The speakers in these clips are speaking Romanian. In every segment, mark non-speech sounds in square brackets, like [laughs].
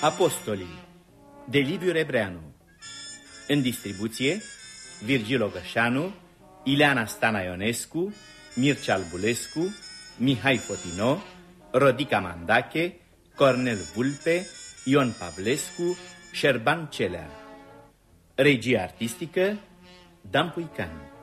Apostolii de Liviu Rebreanu În distribuție Virgil Ogășanu, Ileana Stana Ionescu, Mircea Albulescu, Mihai Fotino, Rodica Mandache, Cornel Vulpe, Ion Pavlescu, Șerban Celea. Regia artistică Dan Puican.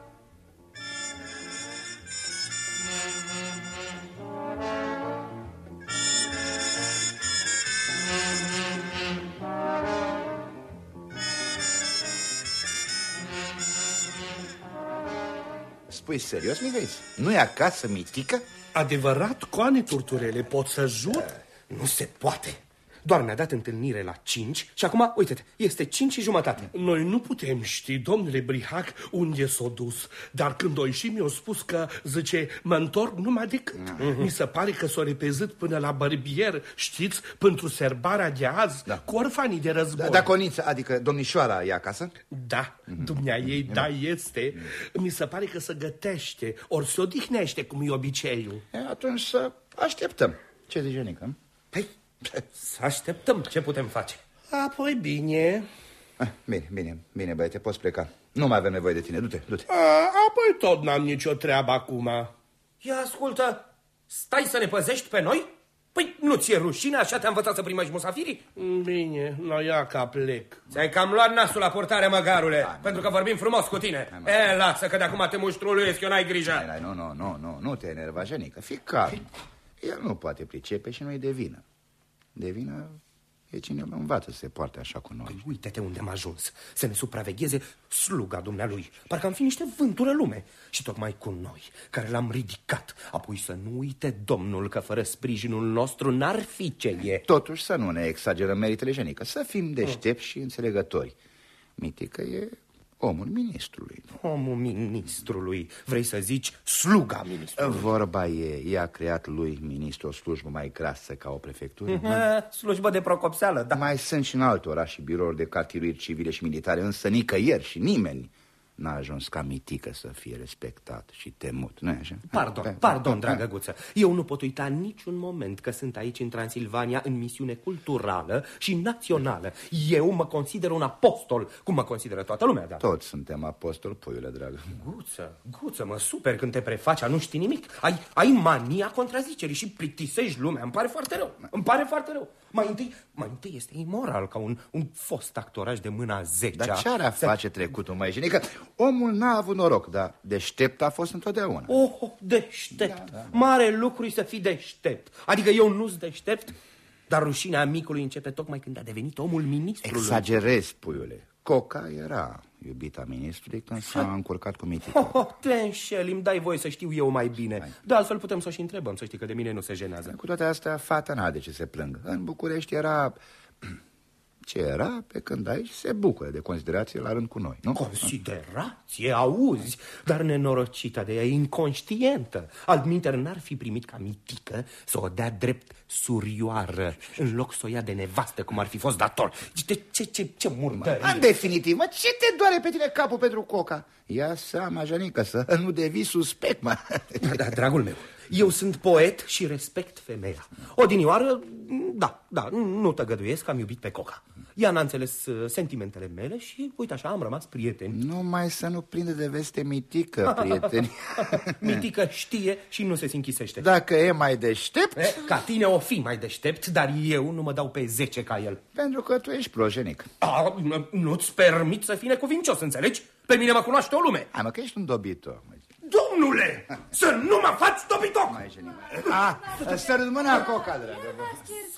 Spui serios, Mihai? Nu e acasă mitică? Adevărat, coane turturele, pot să jur? Nu se poate. Doar mi-a dat întâlnire la 5 și acum, uite-te, este 5 și jumătate. Noi nu putem ști, domnule Brihac, unde s-a dus. Dar când o ieși, mi-a spus că, zice, mă întorc numai decât. Mm -hmm. Mi se pare că s-a repezit până la barbier, știți, pentru serbarea de azi, da. cu orfanii de război. Da, da Coniță, adică domnișoara e acasă? Da, mm -hmm. dumnea ei, mm -hmm. da, este. Mm -hmm. Mi se pare că se gătește, ori se odihnește, cum e obiceiul. E, atunci să așteptăm. Ce zice, Nică? Păi, să așteptăm ce putem face. Apoi bine... Ah, bine, bine, bine, băiete, poți pleca. Nu mai avem nevoie de tine, du-te, du-te. Apoi tot n-am nicio treabă acum. Ia ascultă, stai să ne păzești pe noi? Păi nu ți-e rușine, așa te-am învățat să primești musafirii? Bine, nu ia ca plec. Ți-ai cam luat nasul la portare, măgarule, da, pentru că vorbim frumos cu tine. Da, e, lasă că de acum te muștruluiesc, eu n-ai grijă. Hai, nu, nu, nu, nu, nu te enerva, Jenică, fii calm. El nu poate pricepe și nu-i de vină. De vină e cine îl învață să se poarte așa cu noi. Păi uite-te unde am ajuns. Să ne supravegheze sluga dumnealui. Parcă am fi niște vântură lume. Și tocmai cu noi, care l-am ridicat. Apoi să nu uite domnul că fără sprijinul nostru n-ar fi ce e. Totuși să nu ne exagerăm meritele jenică. Să fim deștepți și înțelegători. Mitică e Omul ministrului. Omul ministrului. Vrei să zici sluga ministrului. Vorba e, i-a creat lui ministru o slujbă mai grasă ca o prefectură. Slujbă de procopseală, da. Mai sunt și în alte oraș birouri de cartiruiri civile și militare, însă nicăieri și nimeni n-a ajuns ca mitică să fie respectat și temut, nu așa? Pardon, pe, pardon, pe, dragă Guță. Eu nu pot uita niciun moment că sunt aici în Transilvania în misiune culturală și națională. Eu mă consider un apostol, cum mă consideră toată lumea, da? Toți suntem apostol, puiule, dragă. Guță, Guță, mă super când te prefaci a nu ști nimic. Ai, ai mania contrazicerii și plictisești lumea. Îmi pare foarte rău, îmi pare foarte rău. Mai întâi, mai întâi este imoral ca un, un fost actoraj de mâna 10 Dar ce are a face trecutul, mai jenică? Omul n-a avut noroc, dar deștept a fost întotdeauna. Oh, deștept. Da, da, da. Mare lucru să fii deștept. Adică eu nu-s deștept, dar rușinea micului începe tocmai când a devenit omul ministrului. Exagerezi, puiule. Coca era iubita ministrului când s-a încurcat cu mitică. Oh, oh, te înșeli, îmi dai voie să știu eu mai bine. Hai. De altfel putem să o și întrebăm, să știi că de mine nu se jenează. Cu toate astea, fata n-a de ce se plângă. În București era ce era, pe când aici se bucură de considerație la rând cu noi, nu? Considerație, auzi, dar nenorocită de ea, inconștientă. Altminteri n-ar fi primit ca mitică să o dea drept surioară, în loc să o ia de nevastă, cum ar fi fost dator. Ce, ce, ce, ce murdărie. În definitiv, mă, ce te doare pe tine capul pentru coca? Ia seama, Janică, să nu devii suspect, mă. Da, da, dragul meu, eu sunt poet și respect femeia. Odinioară, da, da, nu tăgăduiesc că am iubit pe Coca. Ea n-a înțeles uh, sentimentele mele și, uite așa, am rămas prieteni. Numai să nu prinde de veste mitică, [laughs] prieteni. [laughs] mitică știe și nu se închisește. Dacă e mai deștept... E, ca tine o fi mai deștept, dar eu nu mă dau pe zece ca el. Pentru că tu ești progenic. Nu-ți permit să fii necuvincios, înțelegi? Pe mine mă cunoaște o lume. Hai mă, că ești un dobito. Domnule, să nu mă faci dobitoc! Mai A, să rămână coca, dragă.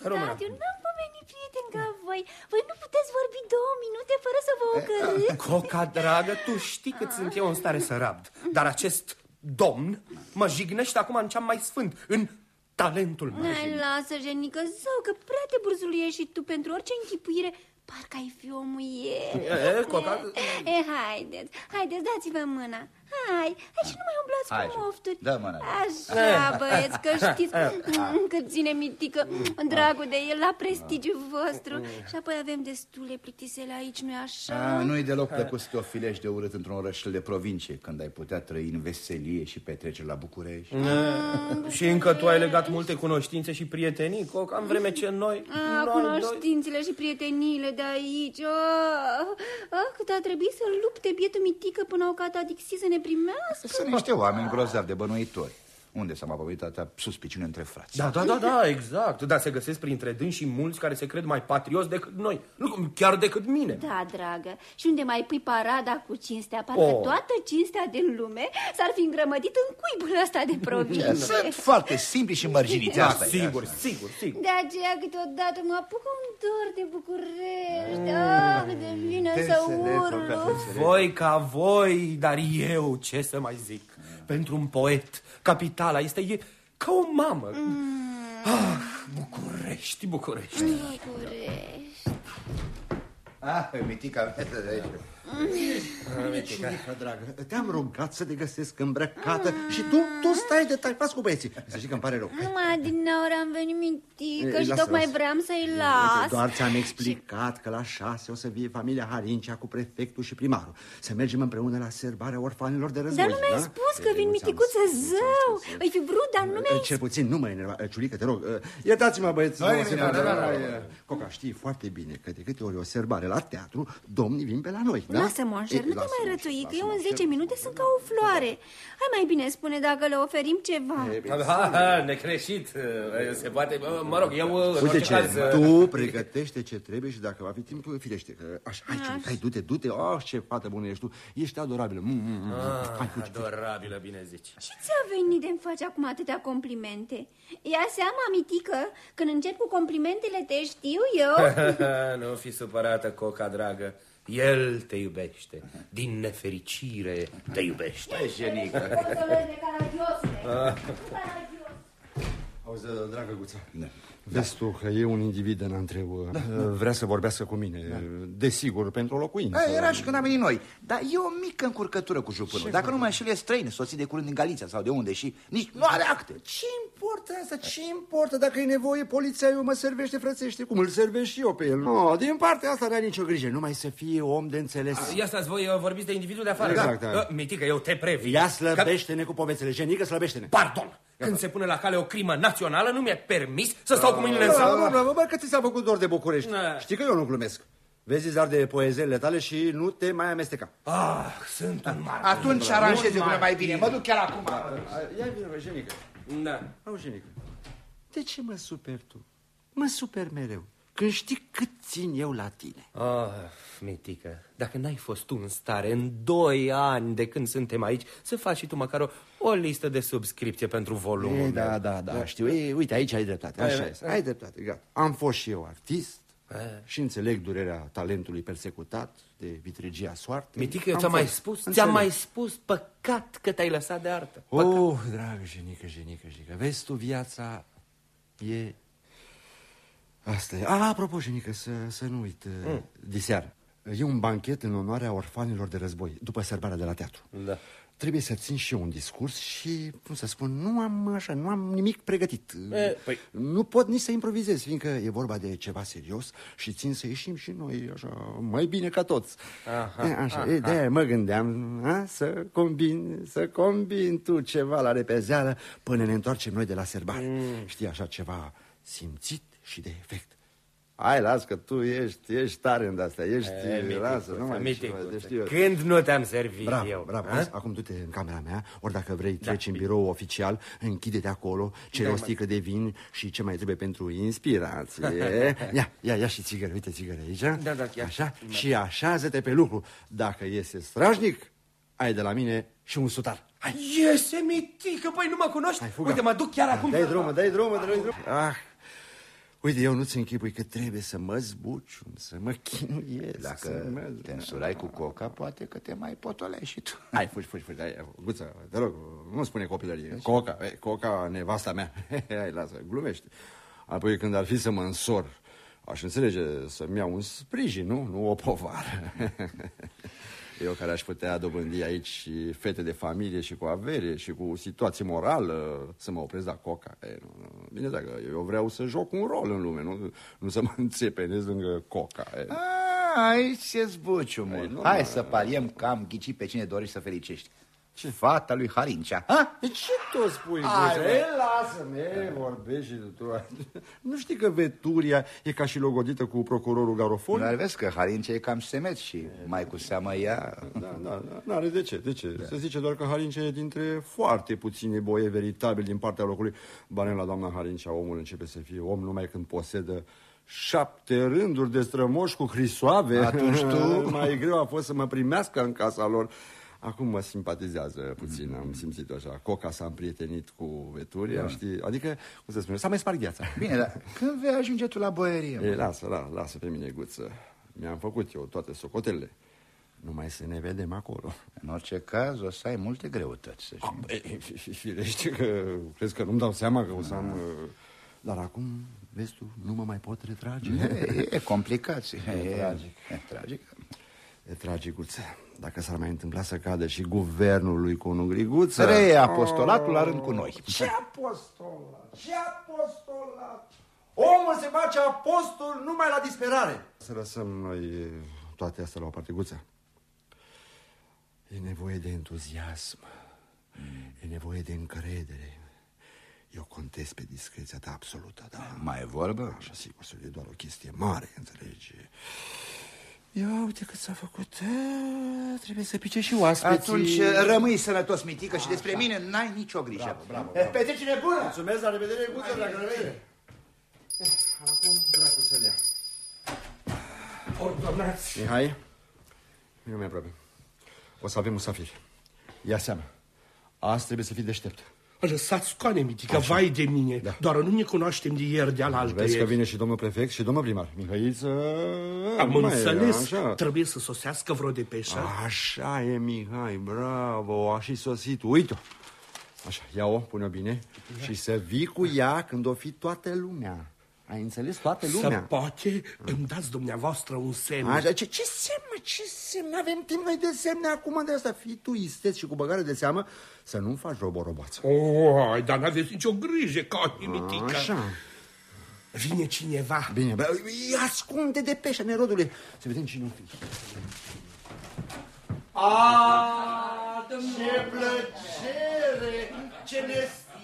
Să rămână. N-am pomenit prieten ca voi. Voi nu puteți vorbi două minute fără să vă ocărâți? Coca, dragă, tu știi cât sunt eu în stare să rabd. Dar acest domn mă jignește acum în cea mai sfânt, în talentul meu. Hai, lasă, Jenică, zău, că prea te burzuluiești și tu pentru orice închipuire Parcă ai fi omul e. E, coca... E, haideți, haideți, dați-vă mâna. Hai, hai și nu mai umblați Hai, cu mofturi. Dă mâna. Așa, băieți, că știți mm, că ține mitică dragul de el la prestigiul vostru. Și apoi avem destule plictisele aici, nu-i așa? A, nu-i deloc plăcut să te ofilești de urât într-un orășel de provincie Când ai putea trăi în veselie și petreceri la București. Și încă tu ai legat multe cunoștințe și prietenii, Coca, în vreme ce noi... A, noi cunoștințele și prieteniile de aici. Oh, oh, Cât a trebuit să lupte bietul mitică până au catadixit să ne primească Sunt niște oameni grozavi de bănuitori Unde s-a mai povit atâta suspiciune între frați Da, da, da, da, exact. Dar se găsesc printre dânsi și mulți care se cred mai patrioți decât noi. Nu, chiar decât mine. Da, dragă, și unde mai pui parada cu cinstea Parcă Oh. toată cinstea din lume s-ar fi îngrămădit în cuibul ăsta de provincie Sunt foarte simpli și mărginiți Da, asta e, sigur, asta. sigur, sigur. De aceea câteodată mă apucă un dor de București Ah, cât de bine să urlu Voi ca voi, dar eu ce să mai zic? Pentru un poet, capitala este e ca o mamă. Ah, București, București. București Ah, mitica mea de aici Ciulică, dragă, te-am rugat să te găsesc îmbrăcată și tu, tu stai de taipas cu băieții. Să știi că îmi pare rău. Numai din ori am venit mitică Ei, și lasă, tocmai lasă. vreau să-i Uite, las Doar ți-am explicat că la șase o să vie familia Harincea cu prefectul și primarul. Să mergem împreună la serbarea orfanilor de război. Dar nu mi-ai da? spus că E, vin nu ți-am miticuță spus, nu ți-am zău spus, nu Îi fi vrut, dar nu mi-ai Cel puțin nu mă enerva. Ciulică, te rog, iertați-mă, băieți. Nu, nu, nimic, se nu, poate, nu, da, nu, da, nu. e- Coca, știi foarte bine că de câte ori e o serbare la teatru, domnii vin pe la noi, da? Lasă, Monșer, Ei, nu te lasă, mai Monșer, rătui, că lasă, eu în Monșer. 10 minute sunt ca o floare Hai mai bine spune dacă le oferim ceva Ha, ha, [laughs] necreșit. Se poate, mă rog, eu în Uite orice ce, caz... tu pregătește ce trebuie și dacă va fi timpul, firește că așa, hai, ciulic, hai, du-te, du-te, oh, ce fată bună ești tu, ești adorabilă, mm, mm, mm. hai, Ah, adorabilă, bine zici. Și ți-a venit de-mi face acum atâtea complimente? Ia seama, mitică, când încep cu complimentele te știu eu [laughs] nu fi supărată, Coca, dragă. El te iubește. Din nefericire te iubește. E jenică Auzi, dragă Guța, vezi tu că e un individ în întreu, vrea să vorbească cu mine, desigur, pentru o locuință. A, era și când am venit noi Dar e o mică încurcătură cu jupânul Dacă nu mai înșel e străin, soțit de curând din Galiția sau de unde Și nici nu are acte Ce importă asta? Ce importă? Dacă e nevoie, poliția eu mă servește frățește, cum îl servesc și eu pe el. Nu, din partea asta n-ai nicio grijă, numai să fie om de înțeles. Ia stați voi, uh, vorbiți de individul de afară. Exact, da? da. Uh, Mitică, eu te previn. Ia Că- slăbește-ne cu povețele, jenică, slăbește-ne. Pardon! Când se pune la cale o crimă națională, nu mi-e permis să stau cu mâinile în Bravo, sân. bravo, bă, că ți s-a făcut dor de București. Da. Știi că eu nu glumesc. Vezi zar de poezele tale și nu te mai amesteca. Ah, sunt un mare. Atunci aranjeze până mai bine Mă duc chiar acum Ia vină, bă, jenică. Da. Auzi, jenică, de ce mă super tu? Mă super mereu. Când știi cât țin eu la tine. Ah, Mitică, dacă n-ai fost tu în stare în doi ani de când suntem aici să faci și tu măcar o, o listă de subscripție pentru volumul E, meu. da, da, da, știu. E, uite, aici ai dreptate. Așa Ai, este. Ai dreptate, gata. Am fost și eu artist Eh. și înțeleg durerea talentului persecutat de vitregia soartei. Mitică, eu Am ți-am mai fost. spus, Înțeleg. ți-am mai spus, păcat că te-ai lăsat de artă. Păcat. Oh, dragă jenică, jenică, jenică, vezi tu, viața e... Asta e. A, apropo, jenică, să, să nu uit, mm. diseară. E un banchet în onoarea orfanilor de război, după sărbarea de la teatru. Da. Trebuie să țin și eu un discurs și, cum să spun, nu am așa, nu am nimic pregătit. E, păi- Nu pot nici să improvizez, fiindcă e vorba de ceva serios și țin să ieșim și noi, așa, mai bine ca toți. Aha, e, așa, e, de mă gândeam a, să combin, să combin tu ceva la repezeală până ne întoarcem noi de la serbare. Mm. Știi, așa ceva simțit și de efect. Hai, las că tu ești, ești tare în astea, ești, lasă, nu mai Miticuță, ceva, deci știu eu. Când nu te-am servit Bravo, eu? bravo. a? Auzi, Acum du-te în camera mea, ori dacă vrei treci în birou oficial, închide-te acolo, cere o sticlă de vin și ce mai trebuie pentru inspirație. [laughs] Ia, ia, ia și țigără, uite țigără aici. Da, da, chiar. Așa, și așează-te pe lucru. Dacă iese strajnic, ai de la mine și un sutar. Hai, Iese, Mitică, păi nu mă cunoști? hai, fuga. Uite, mă duc chiar acum. Dai drumul, dai drumul, dai drumul. Ah, uite, eu nu-ți închipui că trebuie să mă zbucium, să mă chinuiesc. Dacă să mă... te însurai cu coca, poate că te mai potoleai și tu [laughs] Hai, fugi, fugi, fugi, hai, Guță, te rog, nu spune copilărie. Coca, e, Coca, nevasta mea. [laughs] Hai, lasă, glumește. Apoi când ar fi să mă însor, aș înțelege să-mi iau un sprijin, nu? Nu o povară. [laughs] Eu care aș putea dobândi aici și fete de familie și cu avere și cu situație morală să mă opresc la coca. E, nu, nu. Bine, dacă eu vreau să joc un rol în lume, nu, nu să mă [laughs] înțepenez lângă coca. E. A, aici e zbuciu mult. Ei, nu, Hai mă. să pariem că am ghicit pe cine dorești să fericești. Ce? Fata lui Harincea. Ha? De ce tot spui, Hai, Guță? bă. E, lasă-mă, e, vorbești și tu. [laughs] Nu știi că Veturia e ca și logodită cu procurorul Garofoli? Dar vezi că Harincea e cam semet și mai cu seamă ea... Da, da, da. N-are de ce, de ce? Da. Se zice doar că Harincea e dintre foarte puțini boie veritabili din partea locului. Bane la doamna Harincea, omul începe să fie om numai când posedă șapte rânduri de strămoși cu hrisoave. Atunci tu- [laughs] Mai greu a fost să mă primească în casa lor. Acum mă simpatizează puțin, am simțit așa. Coca s-a împrietenit cu Veturia, da. știi? Adică, cum să spun, s-a mai spart gheața. Bine, dar când vei ajunge tu la boierie? E, lasă, la, lasă pe mine, Guță. Mi-am făcut eu toate socotelele. Numai să ne vedem acolo. În orice caz, o să ai multe greutăți, să știi. E, fi- fi- Firește că crezi că nu-mi dau seama că o să am... uh, Dar acum, vezi tu, nu mă mai pot retrage. E, e complicat. E, E tragic. E tragic. E tragic, Guță. Dacă s-ar mai întâmpla să cadă și guvernul lui cu un griguță... Reie apostolatul la rând cu noi. Ce apostolat? Ce apostolat? Omul se face apostol numai la disperare. Să lăsăm noi e, toate astea la o parte, Guță. E nevoie de entuziasm. E nevoie de încredere. Eu contez pe discreția ta absolută, da? Mai e vorbă? Așa, sigur, să e doar o chestie mare, înțelegi? Ia uite cât s-a făcut. A, trebuie să pice și oaspeții. Atunci rămâi sănătos, mitică, și despre mine n-ai nicio grijă. bravo, Eh, Petrecere bună! Mulțumesc, la revedere, Guță, dragă, la revedere. Acum, dracu să-l ia. Ordonați. Mihai, vino mai aproape. O să avem musafiri. Ia seama. Azi trebuie să fii deștept. Lăsați coane, mitică, vai de mine. Da. Doar nu ne cunoaștem de ieri de alaltă Vezi că ieri. vine și domnul prefect și domnul primar. Mihăiță... Am nu mai e, înțeles, Așa. trebuie să sosească vreo depeșă. Așa e, Mihai, bravo, a și sosit. Uite-o. Așa, ia-o, pune-o bine și să vii cu ea când o fi toată lumea. Ai înțeles? Toată Să lumea. poate îmi dați dumneavoastră un semn. Așa, ce, ce semn, mă, ce semn? Avem timp noi de semne acum de asta. Fii tu isteț și cu băgare de seamă să nu faci roboroboață. Oh, dar n-aveți nicio grijă, ca mitică. Așa. Vine cineva. Bine, bă, îi ascunde de peșa, nerodule. Să vedem cine o fi. Ce plăcere! Ce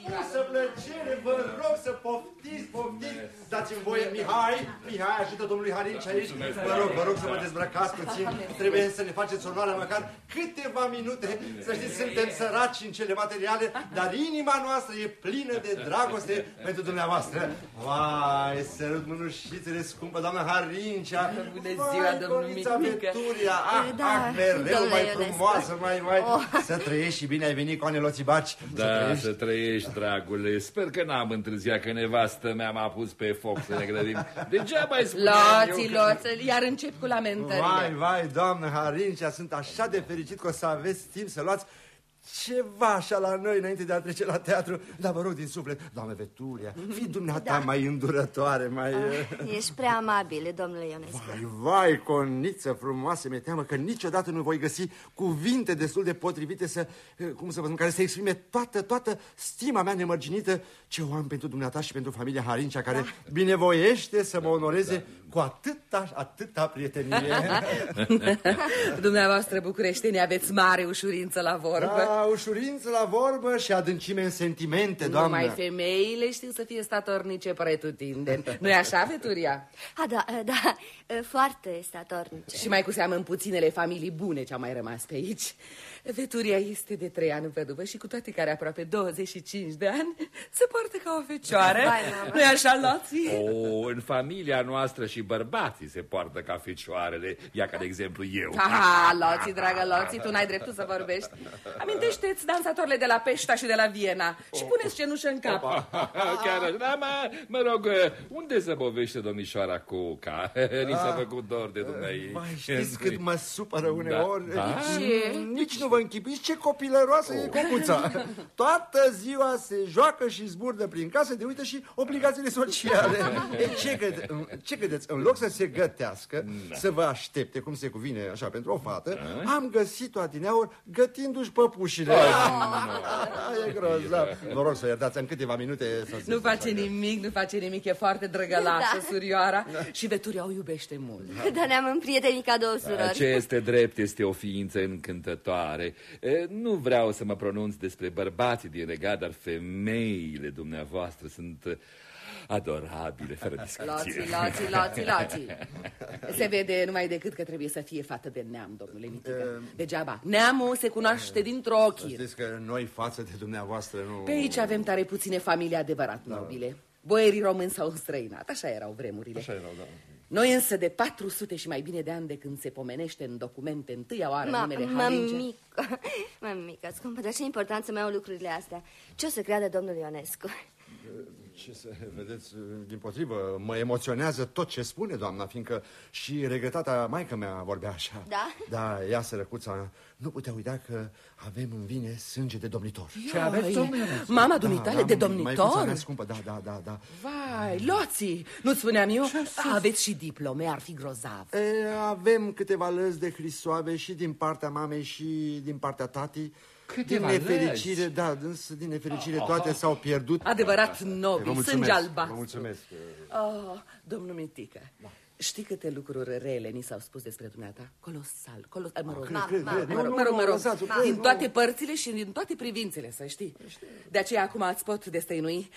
nespusă plăcere! Vă rog să poftiți, poftiți! Dați-mi voie, Mihai! Mihai, ajută domnului Harinci aici! Vă rog, vă rog să mă dezbrăcați puțin. Trebuie să ne faceți onoarea măcar câteva minute. Să știți, suntem săraci în cele materiale, dar inima noastră e plină de dragoste pentru dumneavoastră. Vai, sărut mânușițele scumpă, doamna Harincea! Bună ziua, Vai, domnul Conița Mitică. Veturia! Ah, Da, ah, mereu domnule mai Ionescu. frumoasă, mai, mai... Oh. Să trăiești și bine ai venit, Coane Loțibaci. Da, să trăiești, dragule. Sper că n-am întârziat, că nevastă mea m-a pus pe foc să ne grădim. Degeaba îi spuneam eu Loți, că... loți, iar încep cu lamentările. Vai, vai, doamnă Harincea, sunt așa de fericit că o să aveți timp să luați ceva așa la noi înainte de a trece la teatru. Dar vă rog din suflet, doamnă Veturia, fii dumneata Da. mai îndurătoare, mai... Ești prea amabil, domnule Ionescu. Vai, vai, coniță frumoasă, mi-e teamă că niciodată nu voi găsi cuvinte destul de potrivite să, eh, cum să vă spun, care să exprime toată, toată stima mea nemărginită ce o am pentru dumneata și pentru familia Harincea, care Da. binevoiește să mă onoreze cu atâta, atâta prietenie. [laughs] Dumneavoastră bucureșteni aveți mare ușurință la vorbă. da, ușurință la vorbă și adâncime în sentimente, doamnă. Numai femeile știu să fie statornice pretutindeni. Nu-i așa, Veturia? A, da, da, foarte statornice. Și mai cu seamă în puținele familii bune ce au mai rămas pe aici. Veturia este de trei ani în văduvă și cu toate care are aproape 25 de ani, se poartă ca o fecioară. Vai, mamă. Nu-i așa, Loții? O, în familia noastră și bărbații se poartă ca fecioarele. Ia ca de exemplu eu. Aha, Loții, dragă Loții, tu n-ai dreptul să vorbești. Amintește-ți dansatorile de la Peșta și de la Viena și puneți cenușă în cap. [laughs] Chiar așa. Da, mă, mă rog, unde se povește domnișoara Cuca? Ni s-a făcut dor de dumneai. Mai știți cât mă supără uneori? Da. Nici, Ce? nici nu vă închipuiți ce copilăroasă e cocuța. [laughs] Toată ziua se joacă și zburdă prin casă de uită și obligațiile sociale. [laughs] E, ce, crede, ce credeți? în loc să se gătească, da. să vă aștepte, cum se cuvine așa pentru o fată, da. am găsit-o adineauri gătindu-și păpușile. Ah, [laughs] e grozav. Vă rog să iertați, în câteva minute să Nu face nimic, nu face nimic, e foarte drăgălașă, da. surioara și Veturia o iubește mult. Da, ne-am împrietenit ca două surori. Ce este drept este o ființă încântătoare. Nu vreau să mă pronunț despre bărbații din regat, dar femeile dumneavoastră sunt adorabile, fără discuție. Lații, lații, lații, lații. Se vede numai decât că trebuie să fie fată de neam, domnule Mitică. Degeaba. Neamul se cunoaște dintr-o ochii. Știți că noi față de dumneavoastră nu... Pe aici avem tare puține familii adevărat da. nobile. Boierii români s-au străinat, așa erau vremurile. Așa erau, da. Noi însă de 400 și mai bine de ani de când se pomenește în documente întâia oară Ma, numele Haringe... Mămică, [laughs] mămică, scumpă, dar ce important să mai au lucrurile astea. Ce o să creadă domnul Ionescu? Ce să [laughs] vedeți, din potrivă, mă emoționează tot ce spune doamna, fiindcă și regretata maică mea vorbea așa. Da? Da, ea sărăcuța, nu putea uita că avem în vine sânge de domnitor. Ce aveți, domnule? Mama dumitale da, de domnitor? Mai scumpă, da, da, da, da. Vai, loții, nu-ți spuneam eu? Aveți și diplome, ar fi grozav. E, avem câteva lăzi de hrisoave și din partea mamei și din partea tatii. Câteva din nefericire, da, însă din nefericire toate s-au pierdut. Adevărat nobil, sânge albastru. Vă mulțumesc. Oh, domnul Mitică, da. Știi câte lucruri rele ni s-au spus despre dumneata? Colosal, colosal, mă rog, cred, cred, cred. mă rog, mă rog, mă rog, din toate părțile și din toate privințele, să știi. De aceea acum ați pot destăinui.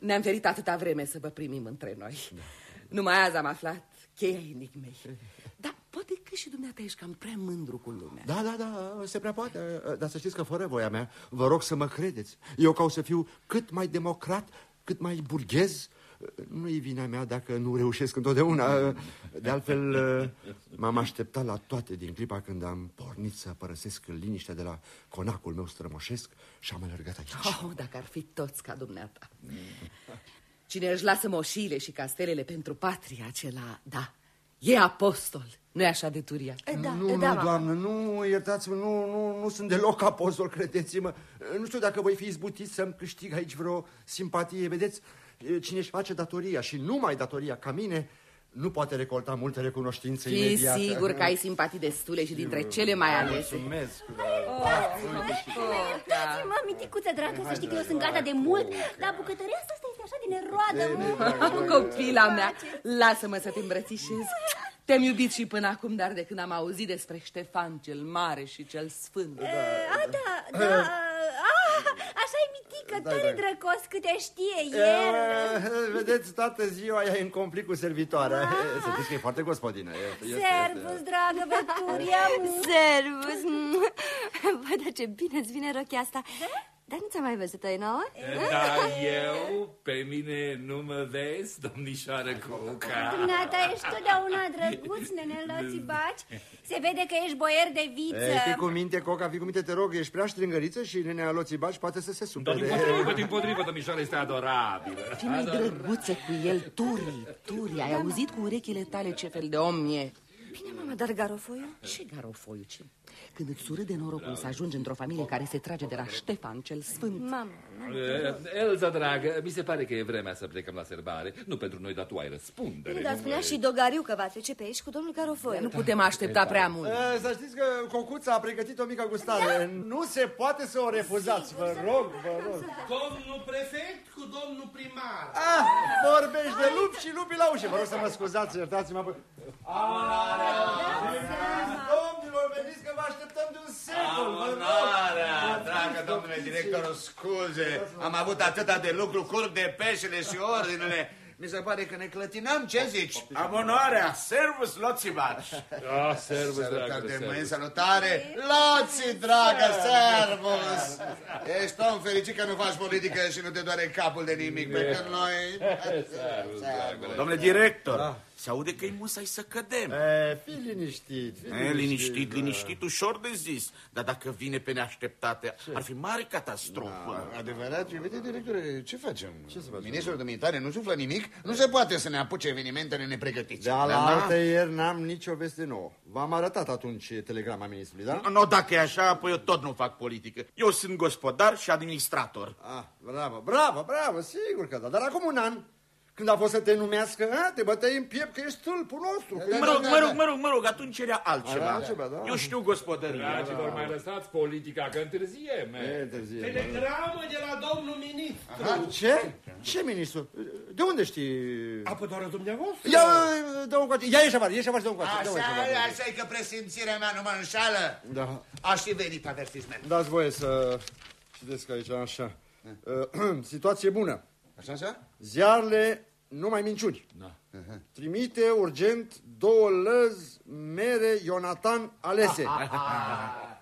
Ne-am ferit atâta vreme să vă primim între noi. Da. Numai azi am aflat cheia enigmei. Dar poate că și dumneata ești cam prea mândru cu lumea. Da, da, da, se prea poate. Dar să știți că fără voia mea, vă rog să mă credeți. Eu ca să fiu cât mai democrat, cât mai burghez, nu-i vina mea dacă nu reușesc întotdeauna. De altfel, m-am așteptat la toate din clipa când am pornit să părăsesc liniștea de la conacul meu strămoșesc și am alergat aici. Oh, dacă ar fi toți ca dumneata. Cine își lasă moșile și castelele pentru patria, acela, da, e apostol. Nu e așa de turia? E, da, nu, e, da, nu, doamnă, nu, iertați-mă, nu, nu, nu sunt deloc apostol, credeți-mă. Nu știu dacă voi fi izbutit să-mi câștig aici vreo simpatie. Vedeți, cine își face datoria și numai datoria ca mine, nu poate recolta multe recunoștințe Fii imediate. sigur că ai simpatii destule și dintre cele mai alese. Mulțumesc. Uitați-mă, miticuță dragă, să știi că eu sunt gata de mult, dar bucătăria asta este așa din neroadă. Copila mea, lasă-mă să te îmbrățișez. Te-am iubit și până acum, dar de când am auzit despre Ștefan cel Mare și cel Sfânt. A, da, da, așa e mitică, da, tare da. drăcos câte știe el. [laughs] Vedeți, toată ziua ea e în conflict cu servitoarea. Ah. Să știți că e foarte gospodină. Servus, dragă Veturia. [laughs] Servus. [laughs] Văd ce bine îți vine rochia asta. Da? Dar nu ți-am mai văzut-o nouă? Da, eu, pe mine nu mă vezi, domnișoară Cuca. Dumneata, ești totdeauna drăguț, nene baci. Se vede că ești boier de viță. E, fii cu minte, Coca, fii cu minte, te rog, ești prea strângăriță și nenea baci poate să se supere. Din potrivă, din potrivă, domnișoară este adorabilă. Fii mai drăguță cu el, Turi, Turi, ai auzit cu urechile tale ce fel de om e? Bine, mama, dar Garofoiu? Ce Garofoiu, ce? Când îți surâde norocul să ajungi într-o familie care se trage de la Ștefan cel Sfânt. Mama, Elza, dragă, mi se pare că e vremea să plecăm la serbare. Nu pentru noi, dar tu ai răspundere. Dar spunea și Dogariu că va trece pe aici cu domnul Garofoi. Nu putem aștepta prea mult. Să știți că Cocuța a pregătit o mică gustare. Da? Nu se poate să o refuzați, vă rog, vă rog. Domnul prefect cu domnul primar. Ah, vorbești de lup și lupii la ușă. Vă rog să mă scuzați, iertați-mă. Domnilor, veniți că vă așteptăm de un secol. Abonarea, dragă domnule director, scuze. Am avut atâta de lucru, curb de peșele și ordinele. Mi se pare că ne clătinăm, ce zici? Abonoarea, servus, Loțibaci. Ah, servus, dragă, de mâini, salutare. Loții, dragă, servus. Ești om fericit că nu faci politică și nu te doare capul de nimic, pe când noi... [laughs] Servus, dragă. Domnule director, se aude că-i musai să cădem. E, fii liniștit. Fii e, liniștit, liniștit, ușor de zis. Dar dacă vine pe neașteptate, ce? ar fi mare catastrofă. Da, adevărat, iubite directore, ce facem? Ce să facem? Ministrul dumitare nu suflă nimic? Nu se poate să ne apuce evenimentele nepregătiți. Da, la alte ieri n-am nicio veste nouă. V-am arătat atunci telegrama ministrului, da? Nu, dacă e așa, apoi eu tot nu fac politică. Eu sunt gospodar și administrator. Ah, bravo, bravo, bravo, sigur că da. Dar acum un an Când a fost să te numească, a? te băteai în piept că ești stâlpul nostru. că Mă ești- rog, mă rog, mă rog, mă rog, atunci era altceva. Altceva, da. Eu știu gospodăria. Dragilor, mai lăsați politica, că întârziem. E, târziu. Telegramă de la domnul ministru. Aha, ce? Ce ministru? De unde știi? Apă doar dumneavoastră? Ia, dă un coace. Ia, ieși afară, ieși afară, dă un coace. dă-o Așa, aici, afară. așa e că presimțirea mea nu mă înșală. Da. Aș fi venit avertisment. Dați voie să citesc aici, așa. Uh, [clears throat] Situație bună. Așa, așa? Ziarele numai minciuni. Da. Trimite urgent două lăzi mere Ionatan alese. [laughs]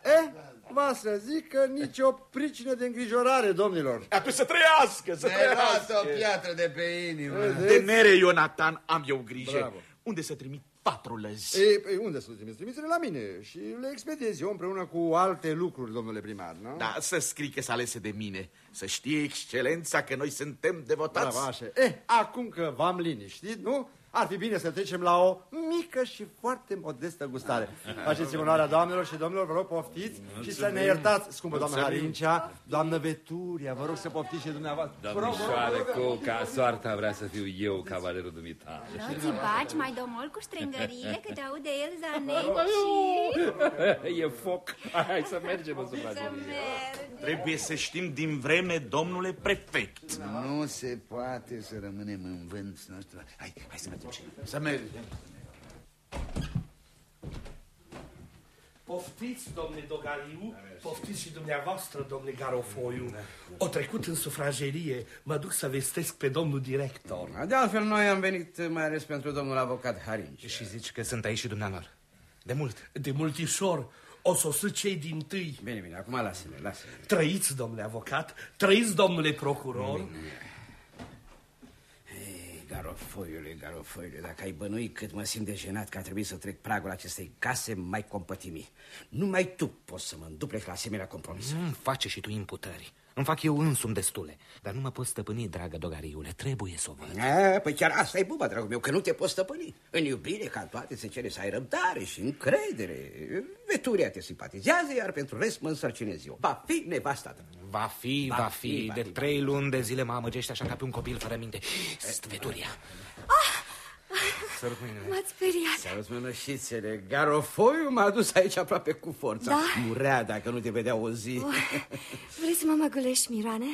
eh, va să zic că nicio pricină de îngrijorare, domnilor. Atunci să trăiască, să Mi-ai trăiască. luat o piatră de pe inimă. De mere, Ionatan, am eu grijă. Bravo. Unde să trimit patru lăzi? Ei, ei, unde să le trimiți? Trimite-le la mine și le expediez eu împreună cu alte lucruri, domnule primar, nu? Da, să scrii că s-a alese de mine. Să știe excelența că noi suntem devotați. Bravo, așa. Eh, acum că v-am liniștit, nu? Ar fi bine să trecem la o mică și foarte modestă gustare. Faceți-mi onoarea, doamnelor și domnilor, vă rog, poftiți și să ne iertați, scumpă doamnă Harincea, doamnă Veturia, vă rog să poftiți și dumneavoastră. Vă rog, vă rog, Domnișoare vă rog. Cuca, soarta vrea să fiu eu cavalerul dumitale. Nu-ți baci mai domol cu strângările, că te aude el zanet și... [laughs] E foc. Hai să mergem în Să sufragerie. mergi. Trebuie să știm din vreme, domnule prefect. Nu se poate să rămânem în vânt nostru. Hai, hai să mergem și să mergem. Poftiți, domnule Dogariu, poftiți și dumneavoastră, domnule Garofoiu. O trecut în sufragerie, mă duc să vestesc pe domnul director. De altfel, noi am venit mai ales pentru domnul avocat Harinci. Și zici că sunt aici și dumnealor. De mult. De multișor, o sosit cei din tâi. Bine, bine, acum lasă-ne, lasă-ne. Trăiți, domnule avocat, trăiți, domnule procuror. Ei, Garofoiule, Garofoiule, dacă ai bănui cât mă simt de jenat că a trebuit să trec pragul acestei case, mai compătimi. Numai tu poți să mă îndupleci la asemenea compromis. Nu face și tu imputări. Îmi fac eu însumi destule. Dar nu mă pot stăpâni, dragă dogariule. Trebuie să o văd. A, păi chiar asta e buba, dragul meu, că nu te poți stăpâni. În iubire, ca toate, se cere să ai răbdare și încredere. Veturia te simpatizează, iar pentru rest mă însărcinez eu. Va fi nevasta ta. Va fi, va, Va fi. fi, va De fi, trei luni de zile mă amăgește așa ca pe un copil fără minte. Stveturia. Sărut mâinile. M-ați speriat. Să-ți mânășițele, Garofoiu m-a dus aici aproape cu forța. Da? Murea dacă nu te vedea o zi. Oh, vrei să mă măgulești, Miroane?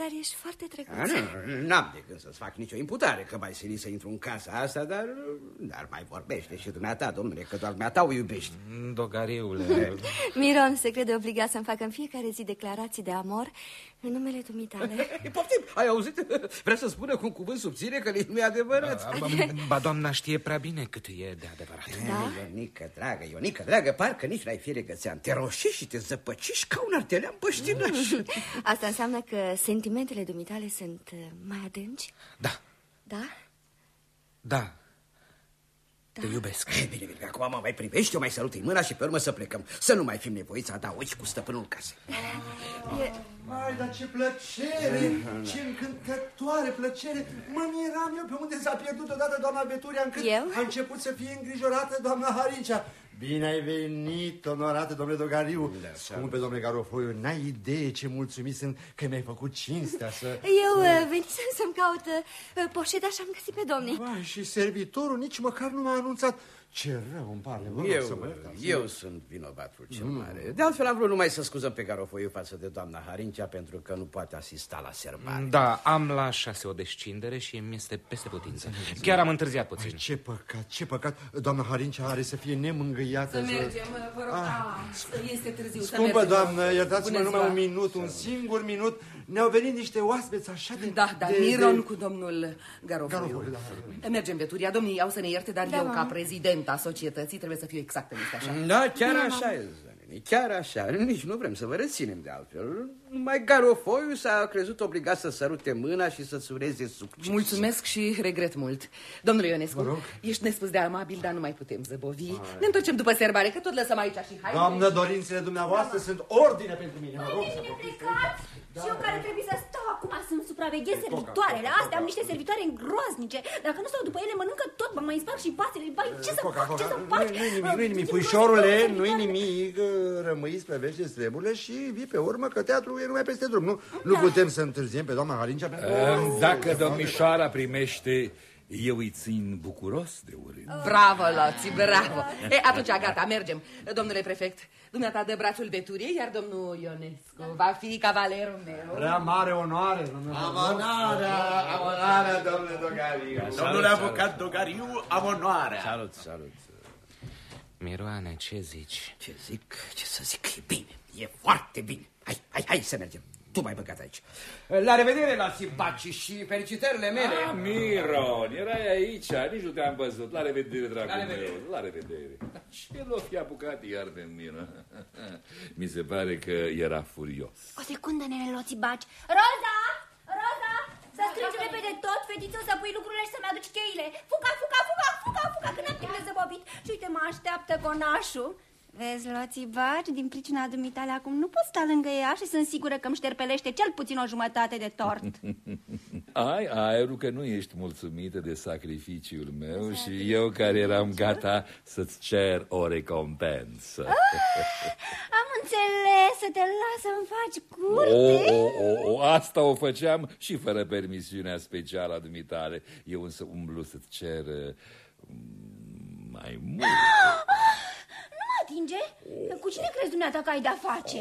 Dar ești foarte A, drăguț. nu, n-am de gând să-ți fac nicio imputare că mai silit să intru în casa asta, dar, dar mai vorbește și dumneata, domnule, că doar dumneata o iubești. Dogariule. [laughs] Miron se crede obligat să-mi facă în fiecare zi declarații de amor în numele dumitale. [laughs] Ei, Poftim, ai auzit? [laughs] Vrea să spună cu un cuvânt subțire că nu e adevărat. Ba, ba, doamna știe prea bine cât e de adevărat. Da? Ionică, dragă, Ionică, dragă, parcă nici n-ai fi regățean. Te roșești și te zăpăciști ca un artelean băștinaș. [laughs] Asta înseamnă că sentimentele dumitale sunt uh, mai adânci? Da, Da? da. Te iubesc. Ei, Bine, bine, acum mă mai privești, eu mai sărut mâna și pe urmă să plecăm. Să nu mai fim nevoiți a da ochi cu stăpânul casei. E... Mai, dar ce plăcere, ce încântătoare plăcere. Mă miram eu pe unde s-a pierdut odată doamna Veturia încât Eu? a început să fie îngrijorată doamna Harincea. Bine ai venit, onorate domnule Dogariu. Scumpe domnule Garofoiu, n-ai idee ce mulțumit sunt că mi-ai făcut cinstea să... Eu uh, venisem să-mi caut uh, poșeta și am găsit pe domnii. Vai, și servitorul nici măcar nu m-a anunțat. Ce rău îmi pare, vă rog să mă Eu, iertați. eu sunt vinovatul cel mare. De altfel am vrut numai să scuzăm pe Garofoiu față de doamna Harincea pentru că nu poate asista la serbare. Da, am la șase o descindere și mi este peste putință. Chiar am întârziat puțin. Ce păcat, ce păcat. Doamna Harincea are să fie nemângâiată. Să mergem, vă rog. Ah, este târziu. să Scumpă mergem. doamnă, iertați-mă Bună numai ziua. un minut, un singur minut. Ne-au venit niște oaspeți așa de... Da, da, de, Miron de... cu domnul Garofoiu. Garofoiu, da. Mergem, Veturia. Domnii au să ne ierte, dar Da, eu, mamă. ca prezidenta societății, trebuie să fiu exactă, nu este așa? Da, chiar așa e, Zanini, chiar așa. Nici nu vrem să vă reținem de altfel. Numai Garofoiu s-a crezut obligat să sărute mâna și să-ți ureze succes. Mulțumesc și regret mult. Domnule Ionescu, ești nespus de amabil, dar nu mai putem zăbovi. Ne întoarcem după serbare, că tot lăsăm aici și hai. Doamnă, dorințele dumneavoastră sunt ordine pentru mine. Vă rog să Bine plecați! Și eu care trebuie să stau acum să-mi supraveghez servitoarele astea, am niște servitoare îngroaznice. Dacă nu stau după ele, mănâncă tot, mă mai sparg și pasele. Bai, ce să fac, ce să fac? Nu-i nimic, nu-i nimic, puișorule, nu-i nimic. Rămâiți pe vește treburile și vii pe urmă că teatrul e numai peste drum, nu? Nu putem să întârziem pe doamna Harincea pentru... Ehm, Dacă domnișoara primește, eu îi țin bucuros de urât. Bravo, Loți, bravo. E, atunci, gata, mergem. Domnule prefect, dumneata dă brațul veturiei, iar domnul Ionescu va fi cavalerul meu. Prea mare onoare, domnule. Amonarea, amonarea, domnule Dogariu. Domnule avocat Dogariu, am onoarea. Salut, salut. Miroane, ce zici? Ce zic, ce să zic, e bine, e foarte bine. Hai, hai, hai să mergem. Tu mai băgat aici. La revedere la Sibaci și felicitările mele. Ah, Miron, erai aici, nici nu te-am văzut. La revedere, dragul La revedere. meu, la revedere. Dar Ce l-o fi apucat iar de mine? Mi se pare că era furios. O secundă, nene Loțibaci. Roza! Roza! Să strângi repede tot, fetiță, să pui lucrurile și să-mi aduci cheile. Fuca, fuca, fuca, fuca, fuca, că n-am timp de zăbovit. Și uite, mă așteaptă conașul. Vezi, Loțibaci, din pricina dumitale acum nu pot sta lângă ea și sunt sigură că îmi șterpelește cel puțin o jumătate de tort. [laughs] Ai aerul că nu ești mulțumită de sacrificiul meu și eu care eram gata să-ți cer o recompensă. Am înțeles să te las să-mi faci O, curte. o, o, o, asta o făceam și fără permisiunea specială a dumitale. Eu însă umblu să-ți cer uh, mai mult. [gasps] [laughs] Nu mă atinge? Cu cine crezi dumneata că ai de-a face?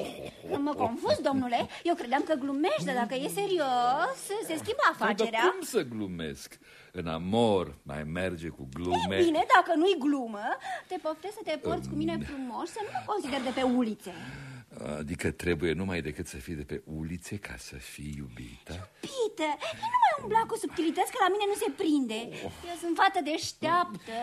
Mă confuz, domnule. Eu credeam că glumești, dar dacă e serios, se schimbă Dar afacerea. cum să glumesc? În amor mai merge cu glume. Bine, dacă nu-i glumă, te poftesc să te porți cu mine frumos, să nu mă consider de pe ulițe. Adică trebuie numai decât să fii de pe ulițe ca să fii iubită. Pite, eu nu mai umbla cu subtilități, că la mine nu se prinde. Eu sunt fată deșteaptă.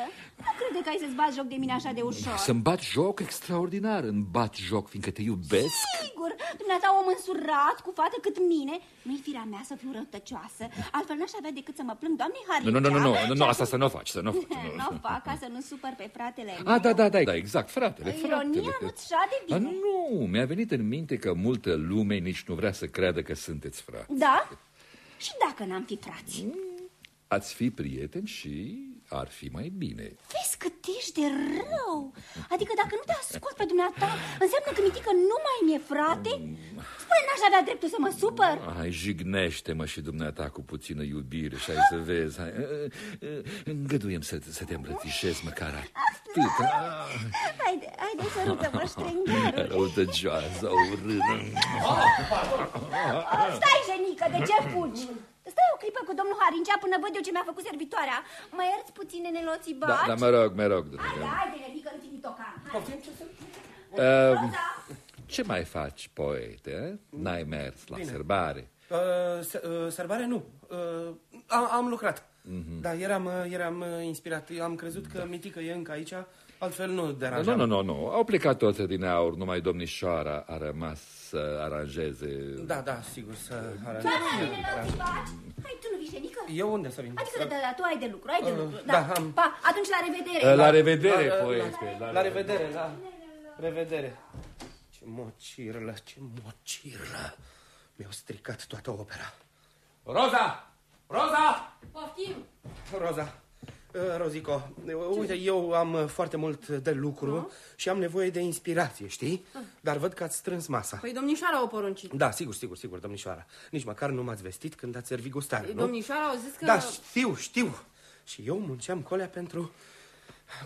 Nu crede că ai să-ți bați joc de mine așa de ușor. Să-mi bat joc extraordinar, îmi bat joc, fiindcă te iubesc. Sigur, dumneata om însurat, cu fată cât mine, nu-i firea mea să fiu rătăcioasă. Altfel n-aș avea decât să mă plâng doamnei Haricea. Nu, nu, nu, nu, nu, nu, și asta să nu o faci, să nu o faci. nu. [laughs] Nu o fac ca să nu supăr pe fratele meu. A, da, da, da, da, exact, fratele, fratele. Ironia nu-ți șade Dar bine. nu, mi-a venit în minte că multă lume nici nu vrea să creadă că sunteți frați. Da? Și dacă n-am fi frați? Ați fi prieteni și ar fi mai bine. Vezi cât ești de rău. Adică dacă nu te ascult pe dumneata, înseamnă că mitică nu mai mi-e frate? Spune, n-aș avea dreptul să mă supăr? Hai, jignește-mă și dumneata cu puțină iubire și hai să vezi. Hai, uh, uh, îngăduiem să, să te îmbrățișez măcar atât. Ah, Haide, haide, sărută-mă, ștrengărul. Răutăcioasă, urâtă. Stai, jenică, de ce fugi? Stai o clipă cu domnul Harincea până văd eu ce mi-a făcut servitoarea. Mă ierți puțin, neneloții Da, baci? da, mă rog, mă rog. Haide, dragă. haide, nenică, nu ți tocan. Uh, ce mai faci, poete? eh? N-ai mers la Bine. sărbare? Uh, s- uh, sărbare nu. Uh, am, am lucrat. Mhm. Da, eram, uh, eram uh, inspirat. Am crezut că Mitică e încă aici, altfel nu Nu, deranjam. nu, nu, nu. Au plecat toți din aur, numai domnișoara a rămas să aranjeze... Da, da, sigur, să Da, aranjez. da, neneloții baci. Hai, tu nu vii, jenică? Eu unde să vin? Adică, da, da, tu ai de lucru, ai de Uh, lucru. da, Da, am- Pa, atunci la revedere. La revedere, La- la- poete. La revedere, la revedere. Ce mocirlă, ce mocirlă. Mi-au stricat toată opera. Roza! Roza! Poftim! Roza, uh, Rozico, uh, uite, eu am uh, foarte mult de lucru și am nevoie de inspirație, știi? Dar văd că ați strâns masa. Păi domnișoara o poruncit. Da, sigur, sigur, sigur, domnișoara. Nici măcar nu m-ați vestit când ați servit gustare, nu? Domnișoara au zis că... Da, știu, știu. Și eu munceam colea pentru...